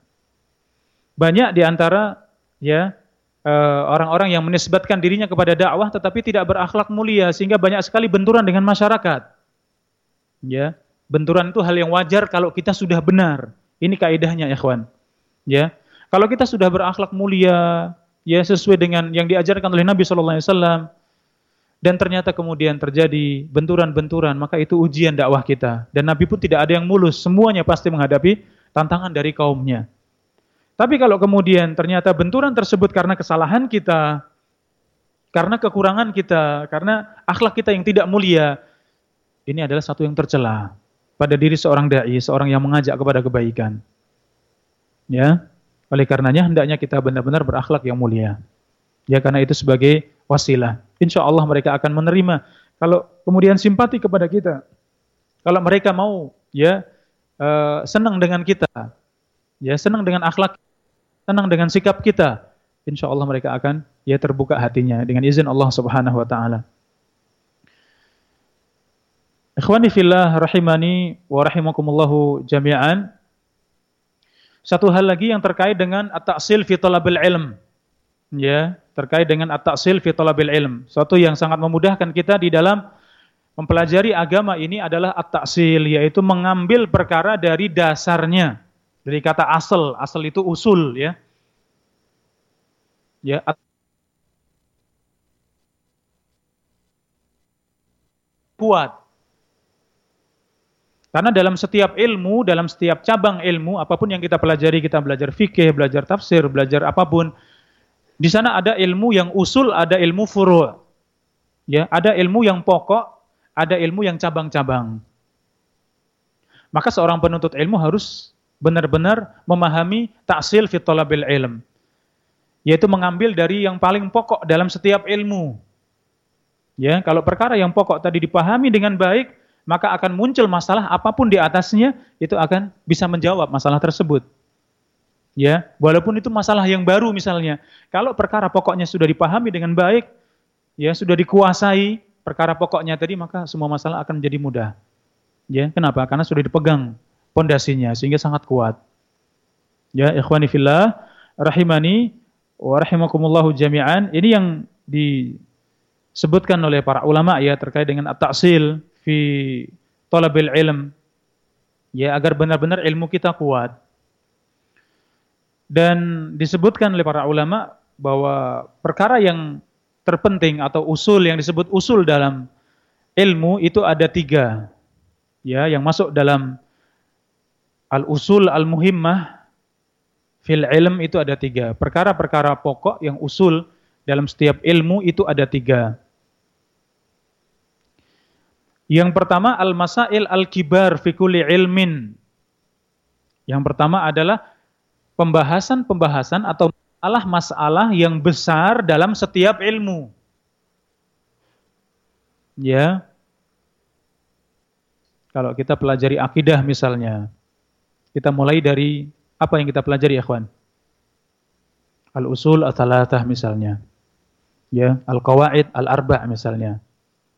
A: Banyak di antara ya eh, orang-orang yang menisbatkan dirinya kepada dakwah tetapi tidak berakhlak mulia sehingga banyak sekali benturan dengan masyarakat. Ya, benturan itu hal yang wajar kalau kita sudah benar. Ini kaidahnya, ikhwan. Ya. Kalau kita sudah berakhlak mulia, ya sesuai dengan yang diajarkan oleh Nabi sallallahu alaihi wasallam, dan ternyata kemudian terjadi benturan-benturan, maka itu ujian dakwah kita. Dan Nabi pun tidak ada yang mulus, semuanya pasti menghadapi tantangan dari kaumnya. Tapi kalau kemudian ternyata benturan tersebut karena kesalahan kita, karena kekurangan kita, karena akhlak kita yang tidak mulia, ini adalah satu yang tercela pada diri seorang dai, seorang yang mengajak kepada kebaikan. Ya. Oleh karenanya hendaknya kita benar-benar berakhlak yang mulia. Ya karena itu sebagai wasilah. Insya Allah mereka akan menerima. Kalau kemudian simpati kepada kita, kalau mereka mau ya uh, senang dengan kita, ya senang dengan akhlak, senang dengan sikap kita, insya Allah mereka akan ya terbuka hatinya dengan izin Allah Subhanahu Wa Taala. Ikhwani fillah rahimani wa rahimakumullahu jami'an. Satu hal lagi yang terkait dengan at-ta'sil fi talabil ilm. Ya, terkait dengan at-ta'sil fi talabil ilm. Suatu yang sangat memudahkan kita di dalam mempelajari agama ini adalah at-ta'sil yaitu mengambil perkara dari dasarnya. Dari kata asal, asal itu usul ya. Ya, kuat. Karena dalam setiap ilmu, dalam setiap cabang ilmu, apa pun yang kita pelajari, kita belajar fikih, belajar tafsir, belajar apa pun, di sana ada ilmu yang usul, ada ilmu furu'. Ya, ada ilmu yang pokok, ada ilmu yang cabang-cabang. Maka seorang penuntut ilmu harus benar-benar memahami taksil fi ilm. Yaitu mengambil dari yang paling pokok dalam setiap ilmu. Ya, kalau perkara yang pokok tadi dipahami dengan baik, maka akan muncul masalah apa pun di atasnya itu akan bisa menjawab masalah tersebut. Ya, walaupun itu masalah yang baru misalnya. Kalau perkara pokoknya sudah dipahami dengan baik, ya sudah dikuasai perkara pokoknya tadi maka semua masalah akan menjadi mudah. Ya, kenapa? Karena sudah dipegang pondasinya sehingga sangat kuat. Ya, ikhwani fillah, rahimani wa rahimakumullahu jami'an. Ini yang disebutkan oleh para ulama ya terkait dengan at-ta'sil fi talabil ilm ya agar benar-benar ilmu kita kuat. Dan disebutkan oleh para ulama bahwa perkara yang terpenting atau usul yang disebut usul dalam ilmu itu ada tiga. Ya, yang masuk dalam al-usul al-muhimmah fil ilm itu ada tiga. Perkara-perkara pokok yang usul dalam setiap ilmu itu ada tiga. Yang pertama al-masail al-kibar fi kulli ilmin. Yang pertama adalah pembahasan-pembahasan atau masalah-masalah yang besar dalam setiap ilmu. Ya. Kalau kita pelajari akidah misalnya, kita mulai dari apa yang kita pelajari kawan? Al-usul at-talatah misalnya. Ya, al-qawaid al-arba' misalnya.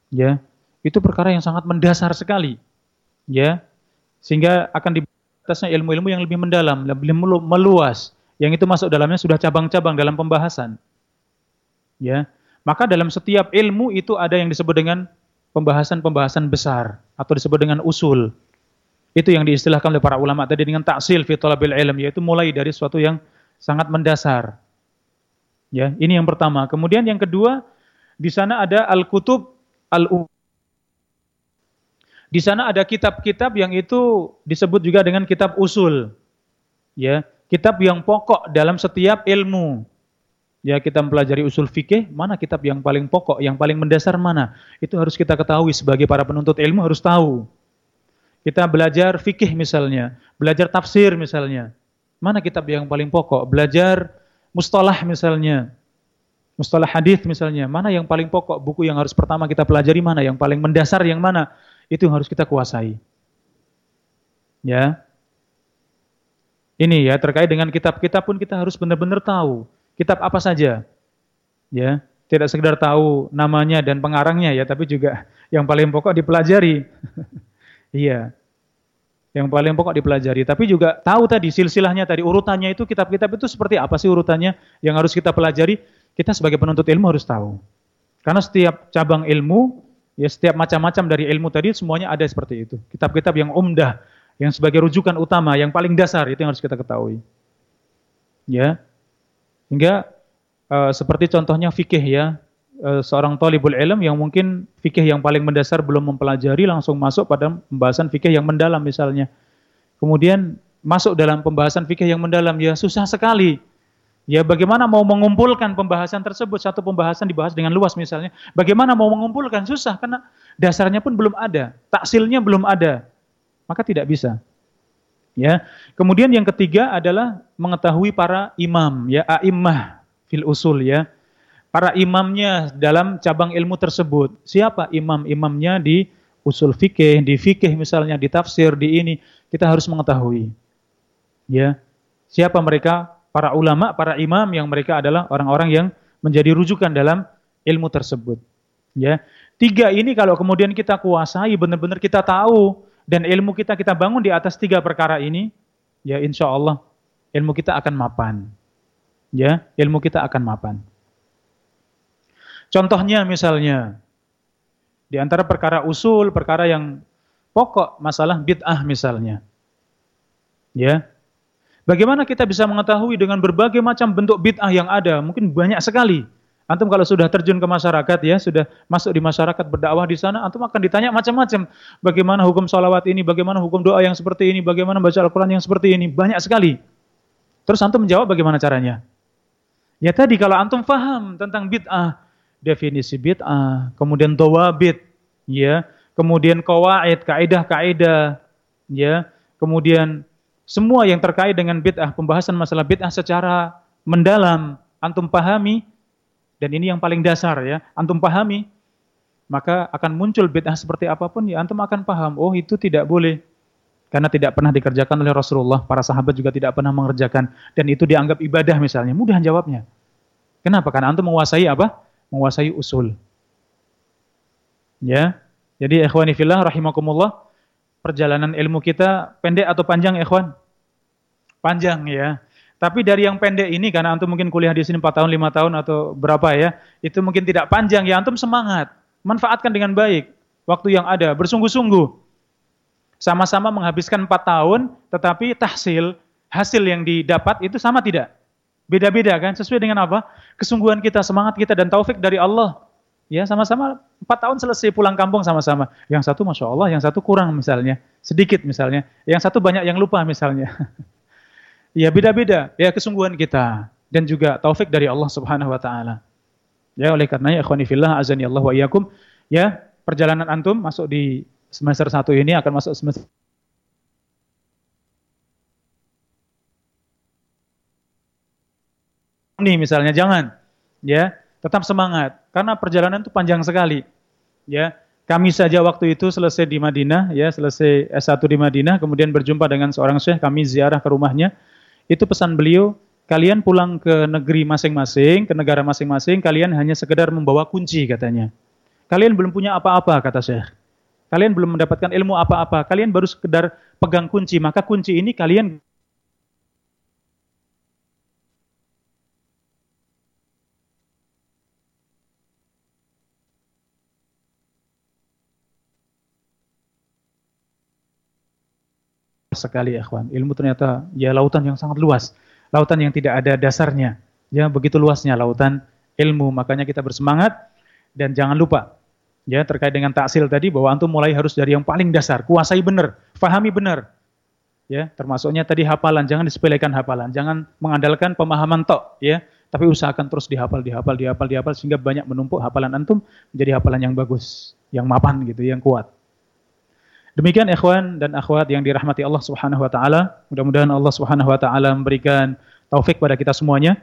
A: Ya, itu perkara yang sangat mendasar sekali. Ya. Sehingga akan di atasnya ilmu-ilmu yang lebih mendalam, lebih meluas. Yang itu masuk dalamnya sudah cabang-cabang dalam pembahasan. Ya. Maka dalam setiap ilmu itu ada yang disebut dengan pembahasan-pembahasan besar atau disebut dengan usul. Itu yang diistilahkan oleh para ulama tadi dengan taksil fi talabil ilm yaitu mulai dari sesuatu yang sangat mendasar. Ya, ini yang pertama. Kemudian yang kedua, di sana ada al-kutub al di sana ada kitab-kitab yang itu disebut juga dengan kitab usul. Ya, kitab yang pokok dalam setiap ilmu. Ya, kita mempelajari usul fikih, mana kitab yang paling pokok, yang paling mendasar mana? Itu harus kita ketahui sebagai para penuntut ilmu harus tahu. Kita belajar fikih misalnya, belajar tafsir misalnya. Mana kitab yang paling pokok? Belajar mustalah misalnya. Mustalah hadis misalnya, mana yang paling pokok? Buku yang harus pertama kita pelajari mana? Yang paling mendasar yang mana? Itu yang harus kita kuasai. Ya. Ini ya terkait dengan kitab-kitab pun kita harus benar-benar tahu kitab apa saja. Ya, tidak sekedar tahu namanya dan pengarangnya ya, tapi juga *laughs* yang paling pokok dipelajari. *laughs* iya. Yang paling pokok dipelajari, tapi juga tahu tadi silsilahnya tadi urutannya itu kitab-kitab itu seperti apa sih urutannya yang harus kita pelajari? Kita sebagai penuntut ilmu harus tahu. Karena setiap cabang ilmu Ya setiap macam-macam dari ilmu tadi semuanya ada seperti itu. Kitab-kitab yang umdah, yang sebagai rujukan utama, yang paling dasar itu yang harus kita ketahui. Ya. Hingga uh, seperti contohnya fikih ya, uh, seorang talibul ilm yang mungkin fikih yang paling mendasar belum mempelajari langsung masuk pada pembahasan fikih yang mendalam misalnya. Kemudian masuk dalam pembahasan fikih yang mendalam ya susah sekali Ya bagaimana mau mengumpulkan pembahasan tersebut, satu pembahasan dibahas dengan luas misalnya. Bagaimana mau mengumpulkan? Susah karena dasarnya pun belum ada, taksilnya belum ada. Maka tidak bisa. Ya. Kemudian yang ketiga adalah mengetahui para imam, ya a'immah fil usul ya. Para imamnya dalam cabang ilmu tersebut. Siapa imam-imamnya di usul fikih, di fikih misalnya, di tafsir, di ini, kita harus mengetahui. Ya. Siapa mereka? Para ulama, para imam yang mereka adalah orang-orang yang menjadi rujukan dalam ilmu tersebut. Ya. Tiga ini kalau kemudian kita kuasai, benar-benar kita tahu dan ilmu kita kita bangun di atas tiga perkara ini, ya insya Allah ilmu kita akan mapan. Ya, ilmu kita akan mapan. Contohnya misalnya di antara perkara usul, perkara yang pokok masalah bid'ah misalnya. Ya, Bagaimana kita bisa mengetahui dengan berbagai macam bentuk bid'ah yang ada? Mungkin banyak sekali. Antum kalau sudah terjun ke masyarakat ya, sudah masuk di masyarakat berdakwah di sana, antum akan ditanya macam-macam. Bagaimana hukum salawat ini, bagaimana hukum doa yang seperti ini, bagaimana baca Al-Quran yang seperti ini, banyak sekali. Terus antum menjawab bagaimana caranya? Ya tadi kalau antum faham tentang bid'ah, definisi bid'ah, kemudian bid, ya, kemudian kawaid, kaidah-kaidah, ya, kemudian semua yang terkait dengan bid'ah, pembahasan masalah bid'ah secara mendalam, antum pahami, dan ini yang paling dasar ya, antum pahami, maka akan muncul bid'ah seperti apa pun ya antum akan paham, oh itu tidak boleh. Karena tidak pernah dikerjakan oleh Rasulullah, para sahabat juga tidak pernah mengerjakan dan itu dianggap ibadah misalnya. Mudah jawabnya. Kenapa? Karena antum menguasai apa? Menguasai usul. Ya. Jadi ikhwani fillah rahimakumullah, perjalanan ilmu kita pendek atau panjang ikhwan? Panjang ya. Tapi dari yang pendek ini karena antum mungkin kuliah di sini 4 tahun, 5 tahun atau berapa ya, itu mungkin tidak panjang ya antum semangat. Manfaatkan dengan baik waktu yang ada, bersungguh-sungguh. Sama-sama menghabiskan 4 tahun, tetapi tahsil, hasil yang didapat itu sama tidak? Beda-beda kan? Sesuai dengan apa? Kesungguhan kita, semangat kita dan taufik dari Allah. Ya, sama-sama 4 tahun selesai pulang kampung sama-sama. Yang satu Masya Allah, yang satu kurang misalnya. Sedikit misalnya. Yang satu banyak yang lupa misalnya. *laughs* Ya beda-beda ya kesungguhan kita dan juga taufik dari Allah Subhanahu wa taala. Ya oleh karenanya ikhwani fillah azani Allah wa iyyakum ya perjalanan antum masuk di semester 1 ini akan masuk semester ini misalnya jangan ya tetap semangat karena perjalanan itu panjang sekali ya kami saja waktu itu selesai di Madinah ya selesai S1 di Madinah kemudian berjumpa dengan seorang syekh kami ziarah ke rumahnya itu pesan beliau, kalian pulang ke negeri masing-masing, ke negara masing-masing, kalian hanya sekedar membawa kunci katanya. Kalian belum punya apa-apa kata Syekh. Kalian belum mendapatkan ilmu apa-apa, kalian baru sekedar pegang kunci, maka kunci ini kalian sekali ikhwan. Ilmu ternyata ya lautan yang sangat luas. Lautan yang tidak ada dasarnya. Ya begitu luasnya lautan ilmu. Makanya kita bersemangat dan jangan lupa ya terkait dengan taksil tadi bahwa antum mulai harus dari yang paling dasar, kuasai benar, fahami benar. Ya, termasuknya tadi hafalan, jangan disepelekan hafalan, jangan mengandalkan pemahaman tok, ya, tapi usahakan terus dihafal, dihafal, dihafal, dihafal sehingga banyak menumpuk hafalan antum menjadi hafalan yang bagus, yang mapan gitu, yang kuat. Demikian ikhwan dan akhwat yang dirahmati Allah Subhanahu wa taala. Mudah-mudahan Allah Subhanahu wa taala memberikan taufik pada kita semuanya,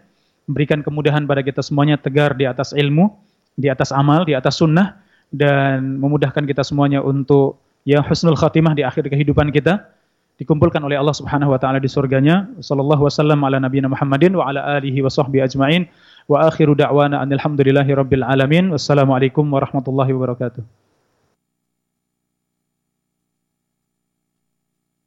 A: memberikan kemudahan pada kita semuanya tegar di atas ilmu, di atas amal, di atas sunnah dan memudahkan kita semuanya untuk yang husnul khatimah di akhir kehidupan kita dikumpulkan oleh Allah Subhanahu wa taala di surganya. Sallallahu wasallam ala nabiyina Muhammadin wa ala alihi wa sahbihi ajmain. Wa akhiru da'wana alhamdulillahi rabbil alamin. Wassalamualaikum warahmatullahi wabarakatuh.